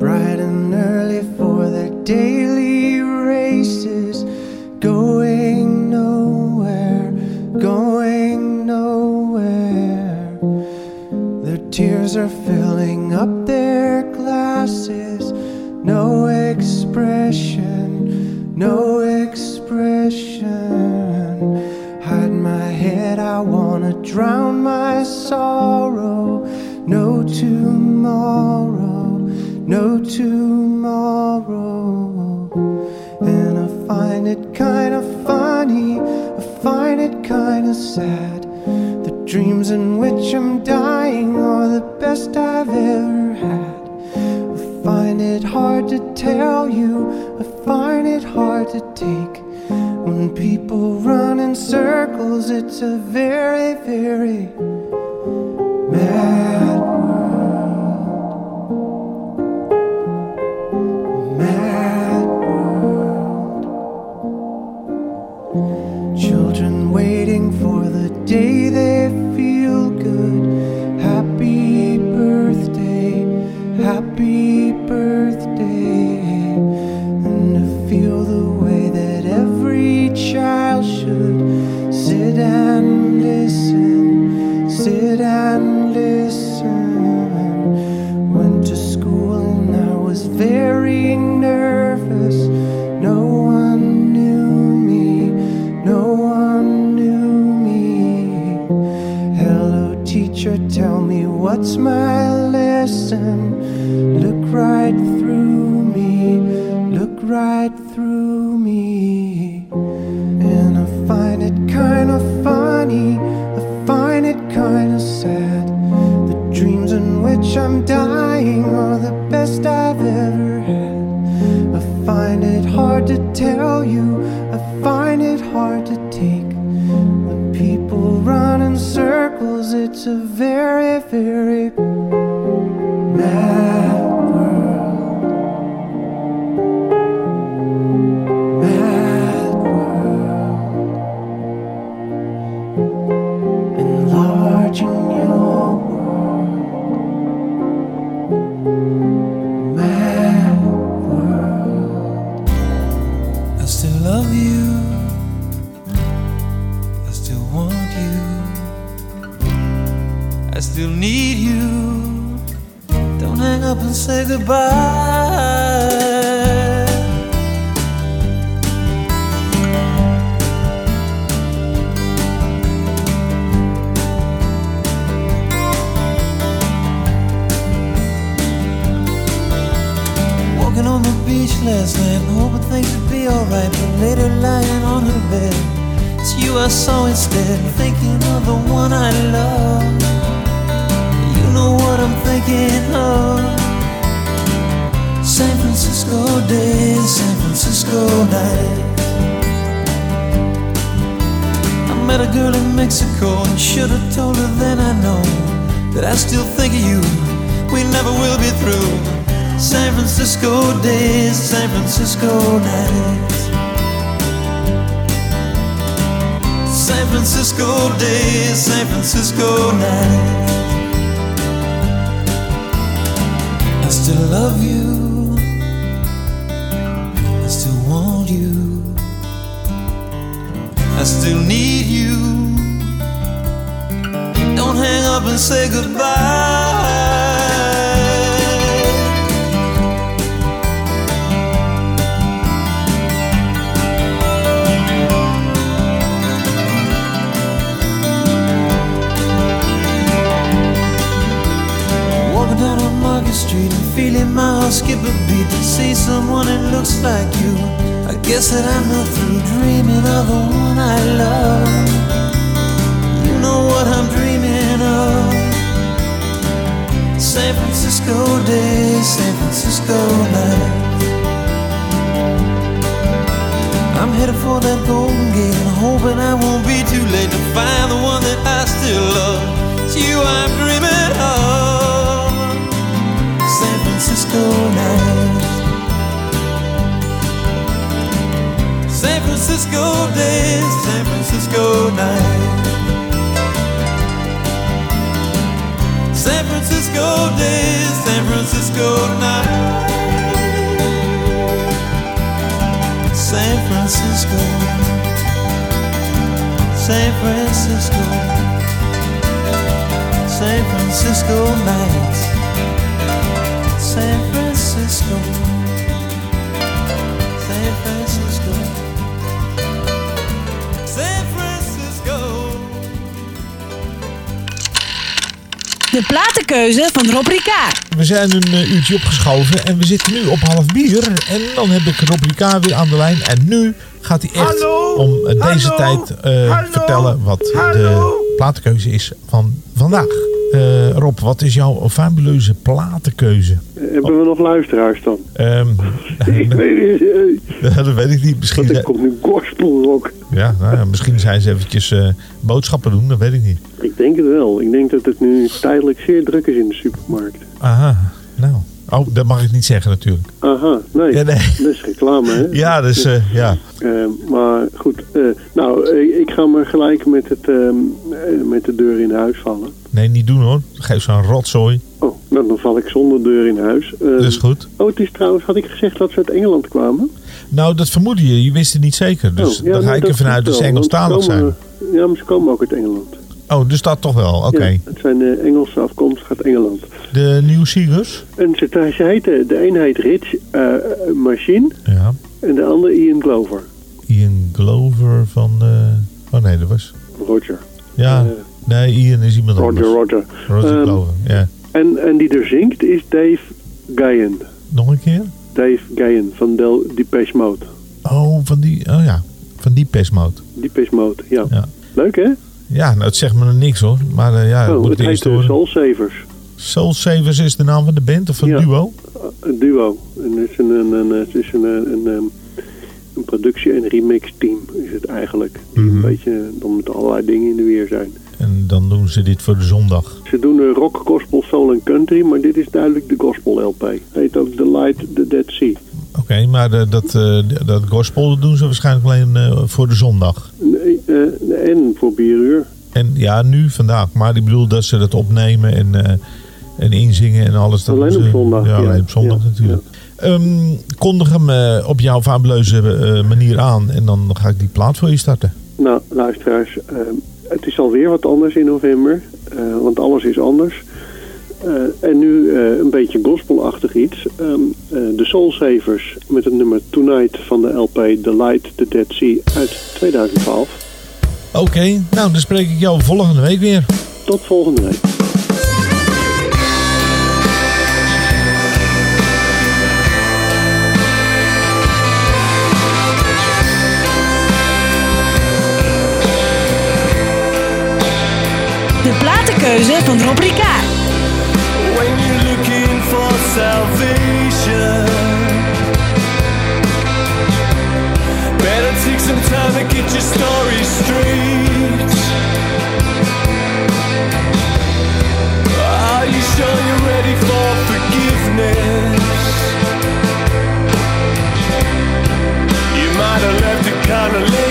bright and early for their daily races, going nowhere, going nowhere. Their tears are filling up their glasses, no expression, no expression. Hide my head, I wanna drown my sorrow. No tomorrow, no tomorrow. And I find it kinda funny, I find it kinda sad. The dreams in which I'm dying are the best I've ever had. I find it hard to tell you, I find it hard to take. When people run in circles, it's a very, very mad day they what's my lesson. Look right through me, look right through me. And I find it kind of funny, I find it kind of sad. The dreams in which I'm dying it's a very, very say goodbye. Walking on the beach last night, hoping things would be alright. But later, lying on her bed, it's you I saw instead. Thinking of the one I love. You know what I'm thinking of. Francisco days, San Francisco nights. I met a girl in Mexico and should have told her then I know that I still think of you. We never will be through. San Francisco days, San Francisco nights. San Francisco days, San Francisco nights. I still love you. I still need you. Don't hang up and say goodbye. Walking down on Market Street and feeling my heart skip a beat to see someone that looks like you. Guess that I'm not through dreaming of the one I love. You know what I'm dreaming of. San Francisco days, San Francisco night. I'm headed for that golden gate hoping I won't be too late to find the one that I still love. It's you I'm dreaming of. San Francisco night. San Francisco days, San Francisco night. San Francisco days, San Francisco night. San Francisco, San Francisco, San Francisco nights, San Francisco, De platenkeuze van Rob Ricard. We zijn een eh, uurtje opgeschoven en we zitten nu op half bier. En dan heb ik Rob Ricard weer aan de lijn. En nu gaat hij echt om eh, deze tijd eh, vertellen wat de platenkeuze is van vandaag. Eh, Rob, wat is jouw fabuleuze platenkeuze? Hebben we nog luisteraars dan? Ehm, ik weet niet. dat weet ik niet. Misschien, Want er komt nu gospelrock. ja, nou ja, misschien zijn ze eventjes eh, boodschappen doen, dat weet ik niet. Ik denk het wel. Ik denk dat het nu tijdelijk zeer druk is in de supermarkt. Aha, nou. Oh, dat mag ik niet zeggen natuurlijk. Aha, nee. Ja, nee. Dat is reclame, hè? Ja, dus ja. Maar goed, nou, ik ga maar gelijk met, het, ehm, eh, met de deur in huis vallen. Nee, niet doen hoor. Geef zo'n rotzooi. Oh, nou, dan val ik zonder deur in huis. Eh, Dat is goed. Oh, het is trouwens, had ik gezegd dat ze uit Engeland kwamen? Nou, dat vermoedde je. Je wist het niet zeker. Dus Oh, ja, dan ga nee, ik ervan uit dat ze Engelstalig zijn. Ja, maar ze komen ook uit Engeland. Oh, dus dat toch wel. Oké. Ja, het zijn eh, Engelse afkomstig uit Engeland. De New Seegers? En ze, ze heten, de een heet Rich eh, Machine Ja. en de ander Ian Glover. Ian Glover van... eh, Oh nee, dat was... Roger. Ja, nee, Ian is iemand Roger, anders. Roger. Roger Glover, ja. En, en die er zingt is Dave Gayen. Nog een keer? Dave Gayen van Del Depeche Mode. Oh, van die... Oh ja, van die pestmoot. Depeche Mode, ja. Ja. Leuk hè? Ja, nou, het zegt me niks hoor. Maar eh, ja, oh, moet het heet horen. Soul Savers. Soul Savers is de naam van de band of van Ja. duo? Een duo. En het is een, een, een, het is een, een, een, ehm, een productie- en remix team is het eigenlijk. Mhm. Een beetje, dan met allerlei dingen in de weer zijn. En dan doen ze dit voor de zondag. Ze doen eh, rock, gospel, soul en country, maar dit is duidelijk de gospel LP. Het heet ook The Light, The Dead Sea. Oké, maar eh, dat, eh, dat gospel doen ze waarschijnlijk alleen voor de zondag. Nee, en voor bieruur. En ja, nu, vandaag. Maar ik bedoel dat ze dat opnemen en, en inzingen en alles. Dat Alleen op zondag, Ja, ja. alleen op zondag Ja, natuurlijk. Ehm, kondig hem op jouw fabuleuze eh, manier aan. En dan ga ik die plaat voor je starten. Nou, luisteraars, eh, het is alweer wat anders in november, eh, want alles is anders. Eh, en nu eh, een beetje gospelachtig iets. Ehm, eh, de Soul Savers met het nummer Tonight van de LP The Light, The Dead Sea uit 2012. Oké, nou dan spreek ik jou volgende week weer. Tot volgende week. Platenkeuze van Rob Ricard. When you're looking for salvation, better take some time to get your story straight. Are you sure you're ready for forgiveness? You might have left it kinda late.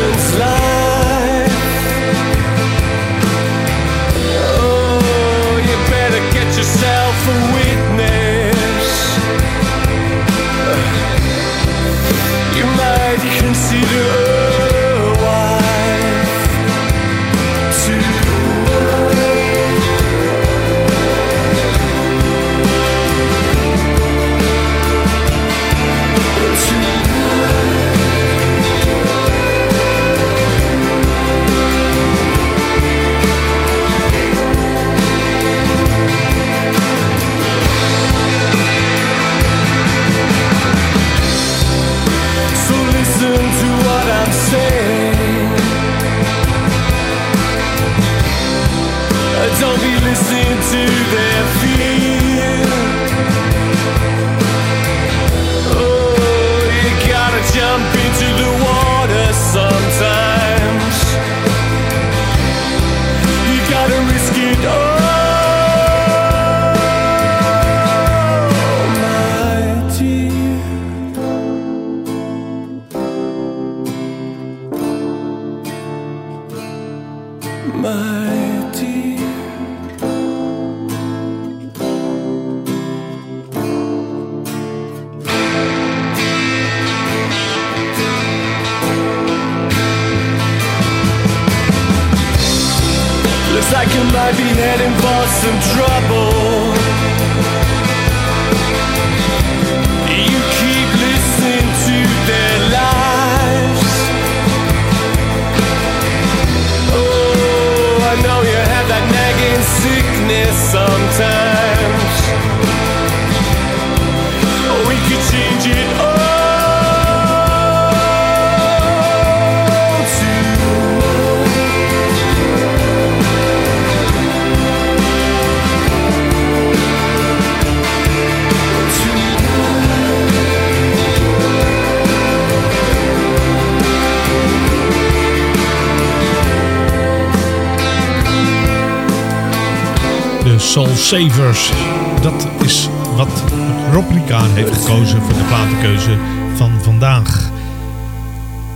It's learned sickness sometimes. We could change it Soul Savers. Dat is wat Rob heeft gekozen voor de platenkeuze van vandaag.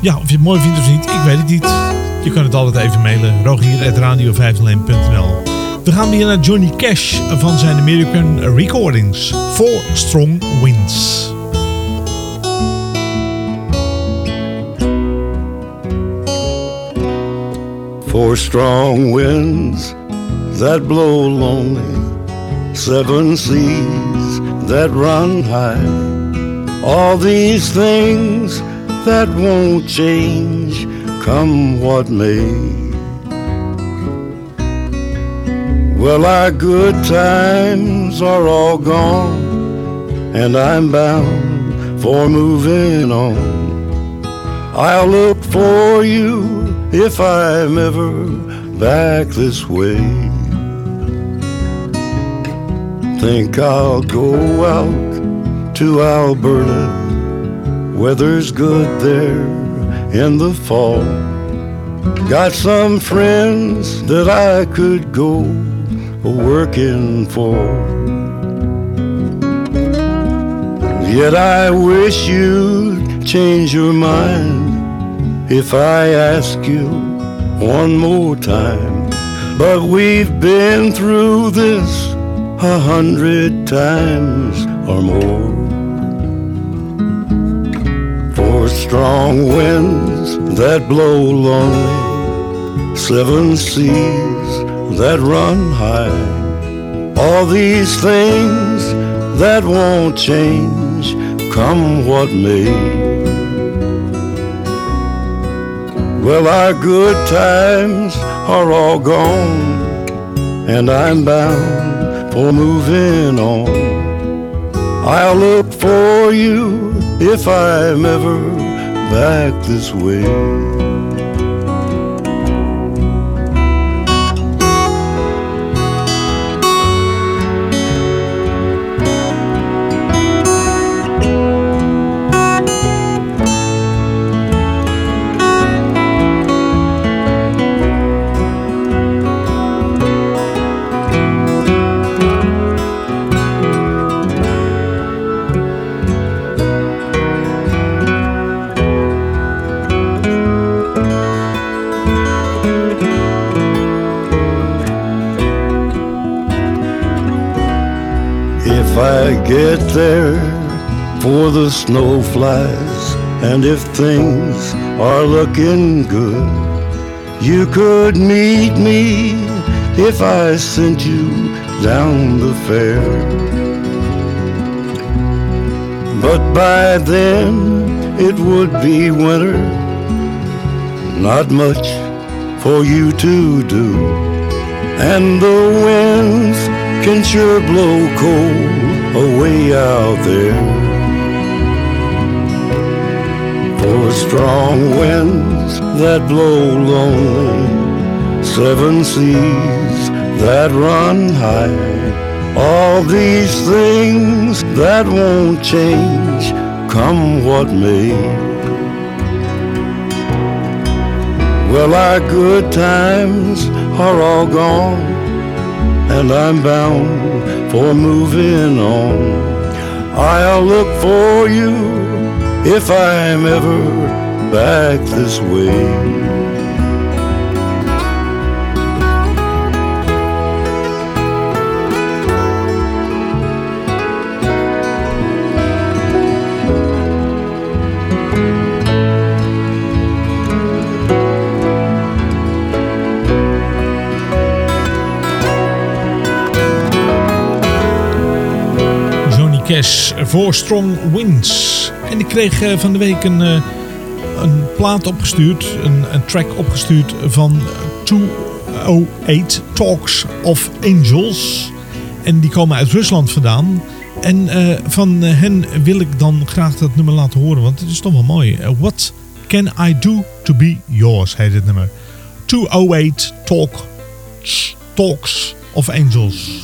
Ja, of je het mooi vindt of niet, ik weet het niet. Je kan het altijd even mailen. rogier.radio501.nl We gaan weer naar Johnny Cash van zijn American Recordings. Four Strong Winds. Four strong winds that blow lonely, seven seas that run high. All these things that won't change, come what may. Well, our good times are all gone, and I'm bound for moving on. I'll look for you if I'm ever back this way. Think I'll go out to Alberta. Weather's good there in the fall. Got some friends that I could go working for. Yet I wish you'd change your mind if I ask you one more time. But we've been through this a hundred times or more. Four strong winds that blow lonely, seven seas that run high. All these things that won't change, come what may. Well, our good times are all gone, and I'm bound for moving on. I'll look for you if I'm ever back this way. Get there for the snow flies, and if things are looking good, you could meet me if I sent you down the fair. But by then it would be winter, not much for you to do, and the winds can sure blow cold away out there. for strong winds that blow lonely, seven seas that run high. All these things that won't change, come what may. Well, our good times are all gone, and I'm bound for moving on. I'll look for you if I'm ever back this way. Cash voor Strong Winds. En ik kreeg eh, van de week een, eh, een plaat opgestuurd, een, een track opgestuurd van 208 Talks of Angels. En die komen uit Rusland vandaan. En eh, van hen wil ik dan graag dat nummer laten horen, want het is toch wel mooi. What can I do to be yours, heet het nummer. 208 Talk, Talks of Angels.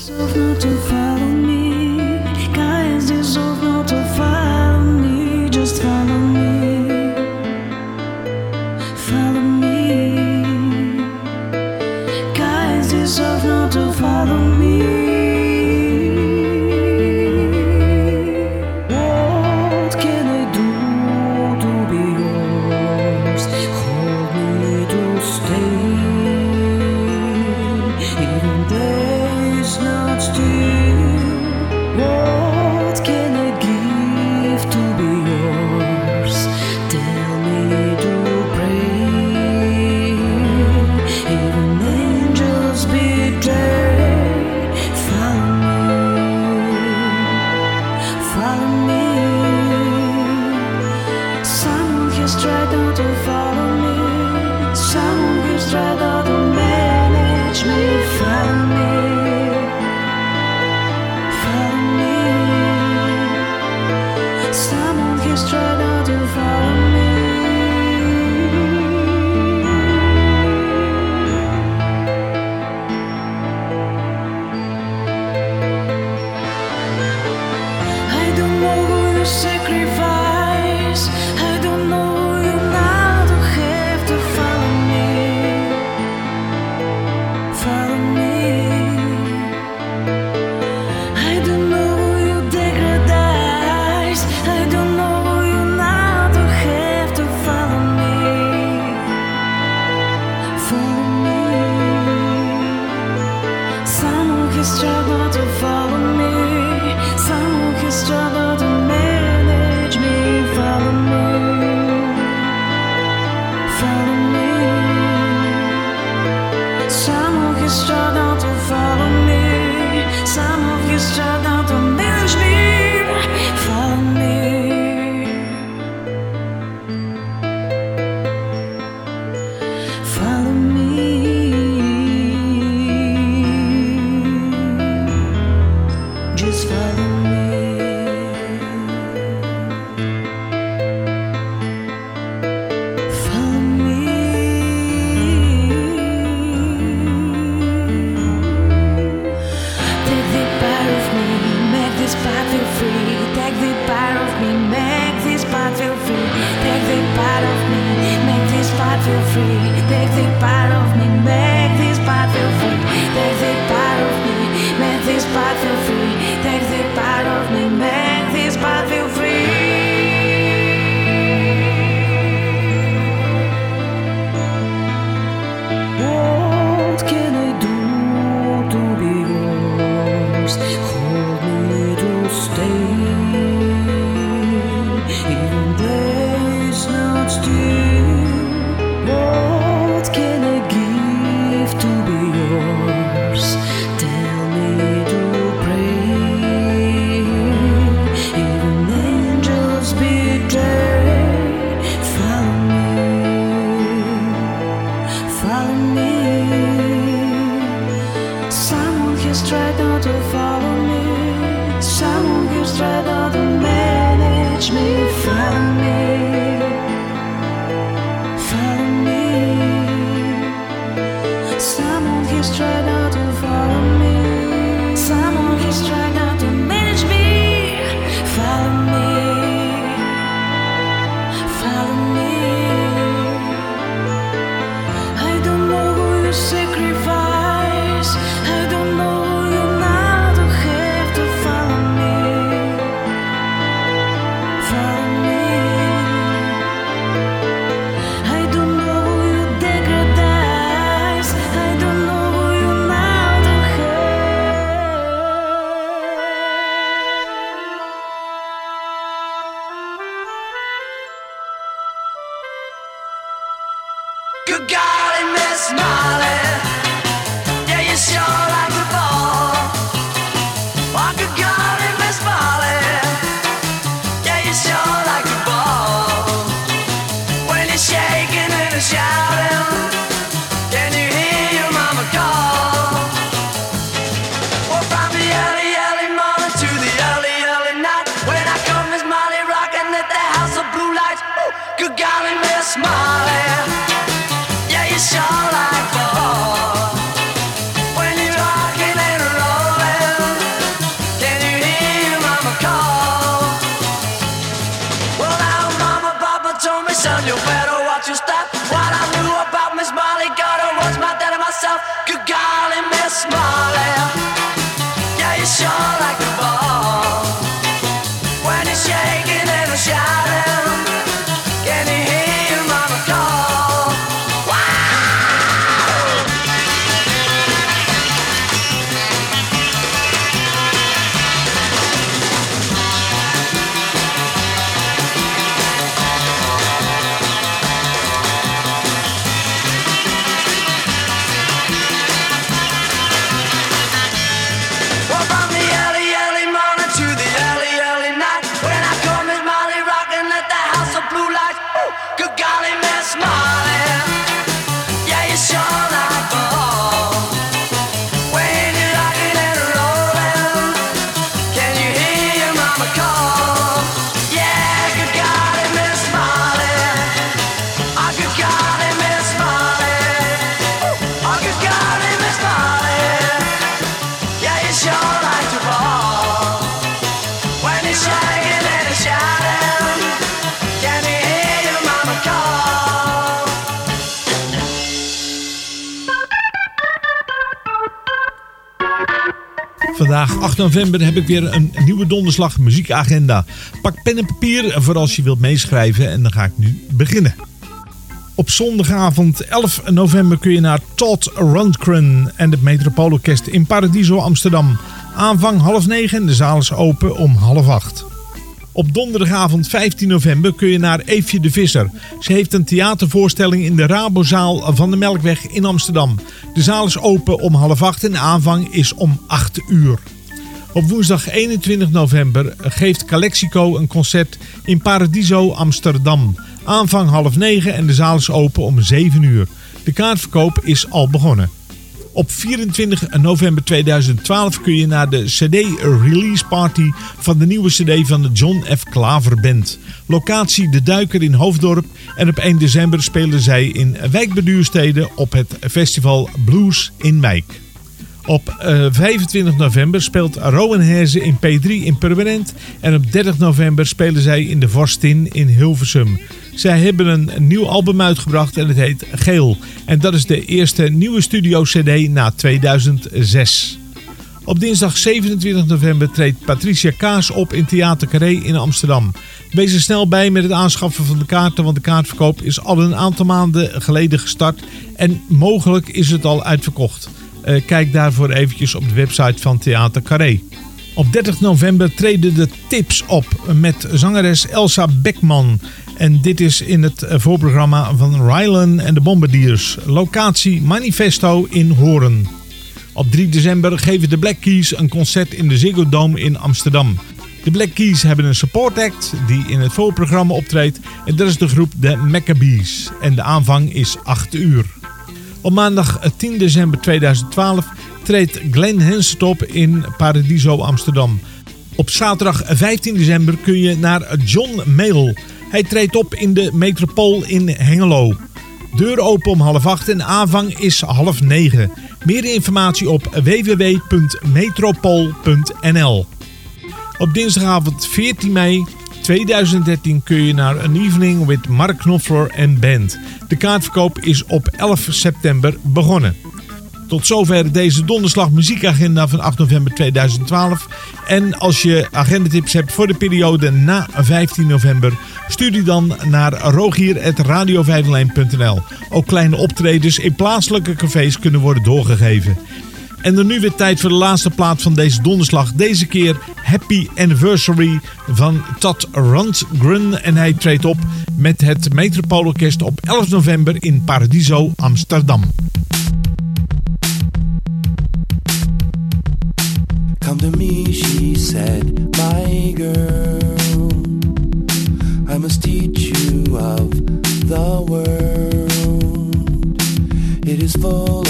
Vandaag 8 november heb ik weer een nieuwe donderslag muziekagenda. Pak pen en papier voor als je wilt meeschrijven en dan ga ik nu beginnen. Op zondagavond 11 november kun je naar Todd Rundgren en het Metropoolorkest in Paradiso Amsterdam. Aanvang half negen en de zaal is open om half acht. Op donderdagavond 15 november kun je naar Eefje de Visser. Ze heeft een theatervoorstelling in de Rabozaal van de Melkweg in Amsterdam. De zaal is open om half acht en de aanvang is om 8 uur. Op woensdag 21 november geeft Calexico een concert in Paradiso Amsterdam. Aanvang half negen en de zaal is open om 7 uur. De kaartverkoop is al begonnen. Op 24 november 2012 kun je naar de CD-release party van de nieuwe CD van de John F. Klaver Band. Locatie De Duiker in Hoofddorp en op 1 december spelen zij in wijkbeduursteden op het festival Blues in Wijk. Op eh, 25 november speelt Rowan Herze in P3 in Purmerend. En op 30 november spelen zij in de Vorstin in Hilversum. Zij hebben een nieuw album uitgebracht en het heet Geel. En dat is de eerste nieuwe studio-cd na 2006. Op dinsdag 27 november treedt Patricia Kaas op in Theater Carré in Amsterdam. Wees er snel bij met het aanschaffen van de kaarten, want de kaartverkoop is al een aantal maanden geleden gestart. En mogelijk is het al uitverkocht. Eh, kijk daarvoor eventjes op de website van Theater Carré. Op 30 november treden de Tips op met zangeres Elsa Beckman. En dit is in het eh, voorprogramma van Rylan en de Bombardiers. Locatie Manifesto in Horen. Op 3 december geven de Black Keys een concert in de Ziggo Dome in Amsterdam. De Black Keys hebben een support act die in het voorprogramma optreedt. En dat is de groep de Maccabees. En de aanvang is 8 uur. Op maandag 10 december 2012 treedt Glenn Hansen op in Paradiso Amsterdam. Op zaterdag 15 december kun je naar John Mail. Hij treedt op in de Metropool in Hengelo. Deur open om half acht en aanvang is half negen. Meer informatie op www.metropool.nl Op dinsdagavond 14 mei 2013 kun je naar een evening with Mark Knopfler en band. De kaartverkoop is op 11 september begonnen. Tot zover deze donderslag muziekagenda van 8 november 2012. En als je agendatips hebt voor de periode na 15 november, stuur die dan naar rogier.radio501.nl. Ook kleine optredens in plaatselijke cafés kunnen worden doorgegeven. En dan nu weer tijd voor de laatste plaat van deze donderslag. Deze keer Happy Anniversary van Todd Rundgren. En hij treedt op met het Metropoolorkest op 11 november in Paradiso, Amsterdam. Come to me, she said, my girl. I must teach you of the world. It is full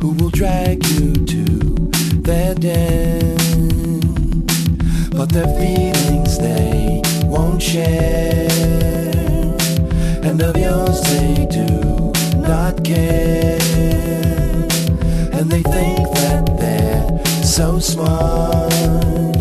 who will drag you to their den. But their feelings they won't share, and of yours they do not care. And they think that they're so smart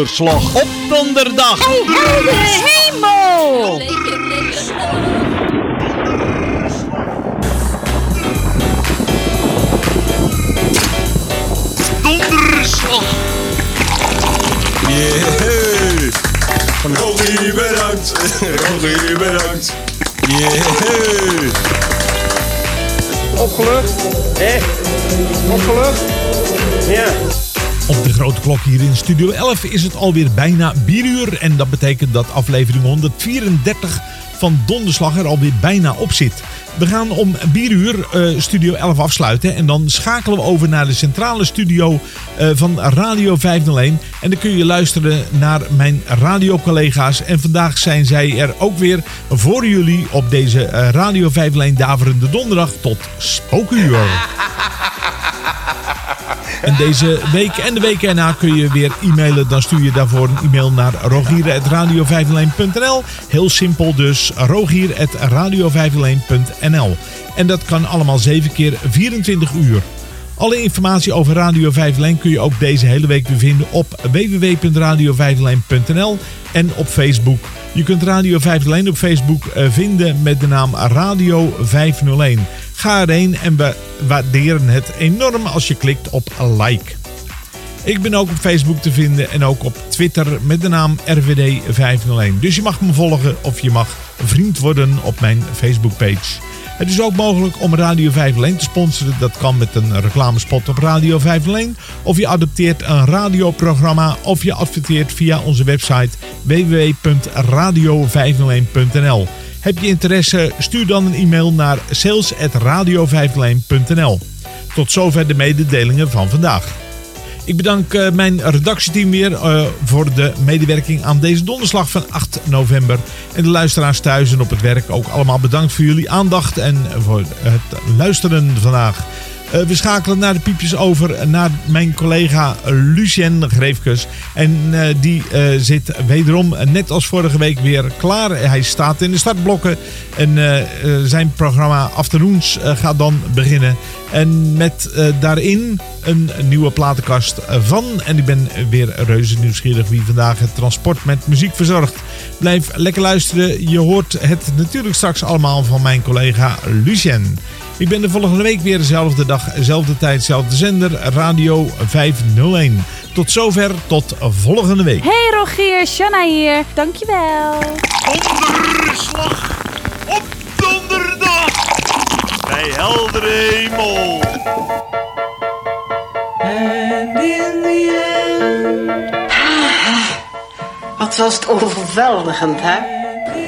donderslag op donderdag. Hey, hemel! Donderslag! Yeah! Rogi bedankt! Rogi bedankt! Yeah! Opgelucht? Hé? Opgelucht? Ja. Op de grote klok hier in Studio 11 is het alweer bijna bieruur. En dat betekent dat aflevering 134 van Donderslag er alweer bijna op zit. We gaan om bieruur uh, Studio 11 afsluiten. En dan schakelen we over naar de centrale studio eh, van Radio 501. En dan kun je luisteren naar mijn radiocollega's. En vandaag zijn zij er ook weer voor jullie op deze uh, Radio 501 Daverende Donderdag tot spookuur. En deze week en de week erna kun je weer e-mailen. Dan stuur je daarvoor een e-mail naar rogier.radio501.nl Heel simpel dus, rogier.radio501.nl En dat kan allemaal 7 keer 24 uur. Alle informatie over Radio 501 kun je ook deze hele week weer vinden op www.radio501.nl en op Facebook. Je kunt Radio 501 op Facebook vinden met de naam Radio 501. Ga erheen en we waarderen het enorm als je klikt op like. Ik ben ook op Facebook te vinden en ook op Twitter met de naam RVD501. Dus je mag me volgen of je mag vriend worden op mijn Facebookpage. Het is ook mogelijk om Radio 501 te sponsoren. Dat kan met een reclamespot op Radio 501. Of je adopteert een radioprogramma. Of je adverteert via onze website www.radio501.nl. Heb je interesse? Stuur dan een e-mail naar sales.radio501.nl. Tot zover de mededelingen van vandaag. Ik bedank uh, mijn redactieteam weer uh, voor de medewerking aan deze donderslag van 8 november. En de luisteraars thuis en op het werk ook allemaal bedankt voor jullie aandacht en voor het luisteren vandaag. Uh, we schakelen naar de piepjes over naar mijn collega Lucien Greefkes. En uh, die uh, zit wederom, net als vorige week, weer klaar. Hij staat in de startblokken. En zijn programma Afternoons gaat dan beginnen. En met daarin een nieuwe platenkast van. En ik ben weer reuze nieuwsgierig wie vandaag het transport met muziek verzorgt. Blijf lekker luisteren. Je hoort het natuurlijk straks allemaal van mijn collega Lucien. Ik ben de volgende week weer dezelfde dag, dezelfde tijd, dezelfde zender, Radio 501. Tot zover, tot volgende week. Hey Rogier, Shanna hier. Dankjewel. Donderslag op donderdag bij heldere hemel. And in the end. Wat was het overweldigend, hè?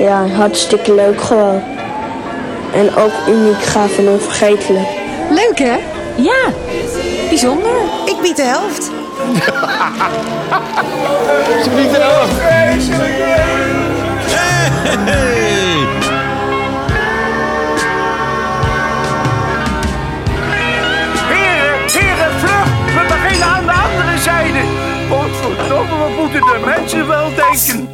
Ja, hartstikke leuk gewoon. En ook uniek, gaaf en onvergetelijk. Leuk hè? Ja, bijzonder. Ik bied de helft. Ze biedt de helft. Hey. Heren, heren, vlug! We beginnen aan de andere zijde. Godverdomme, wat moeten de mensen wel denken?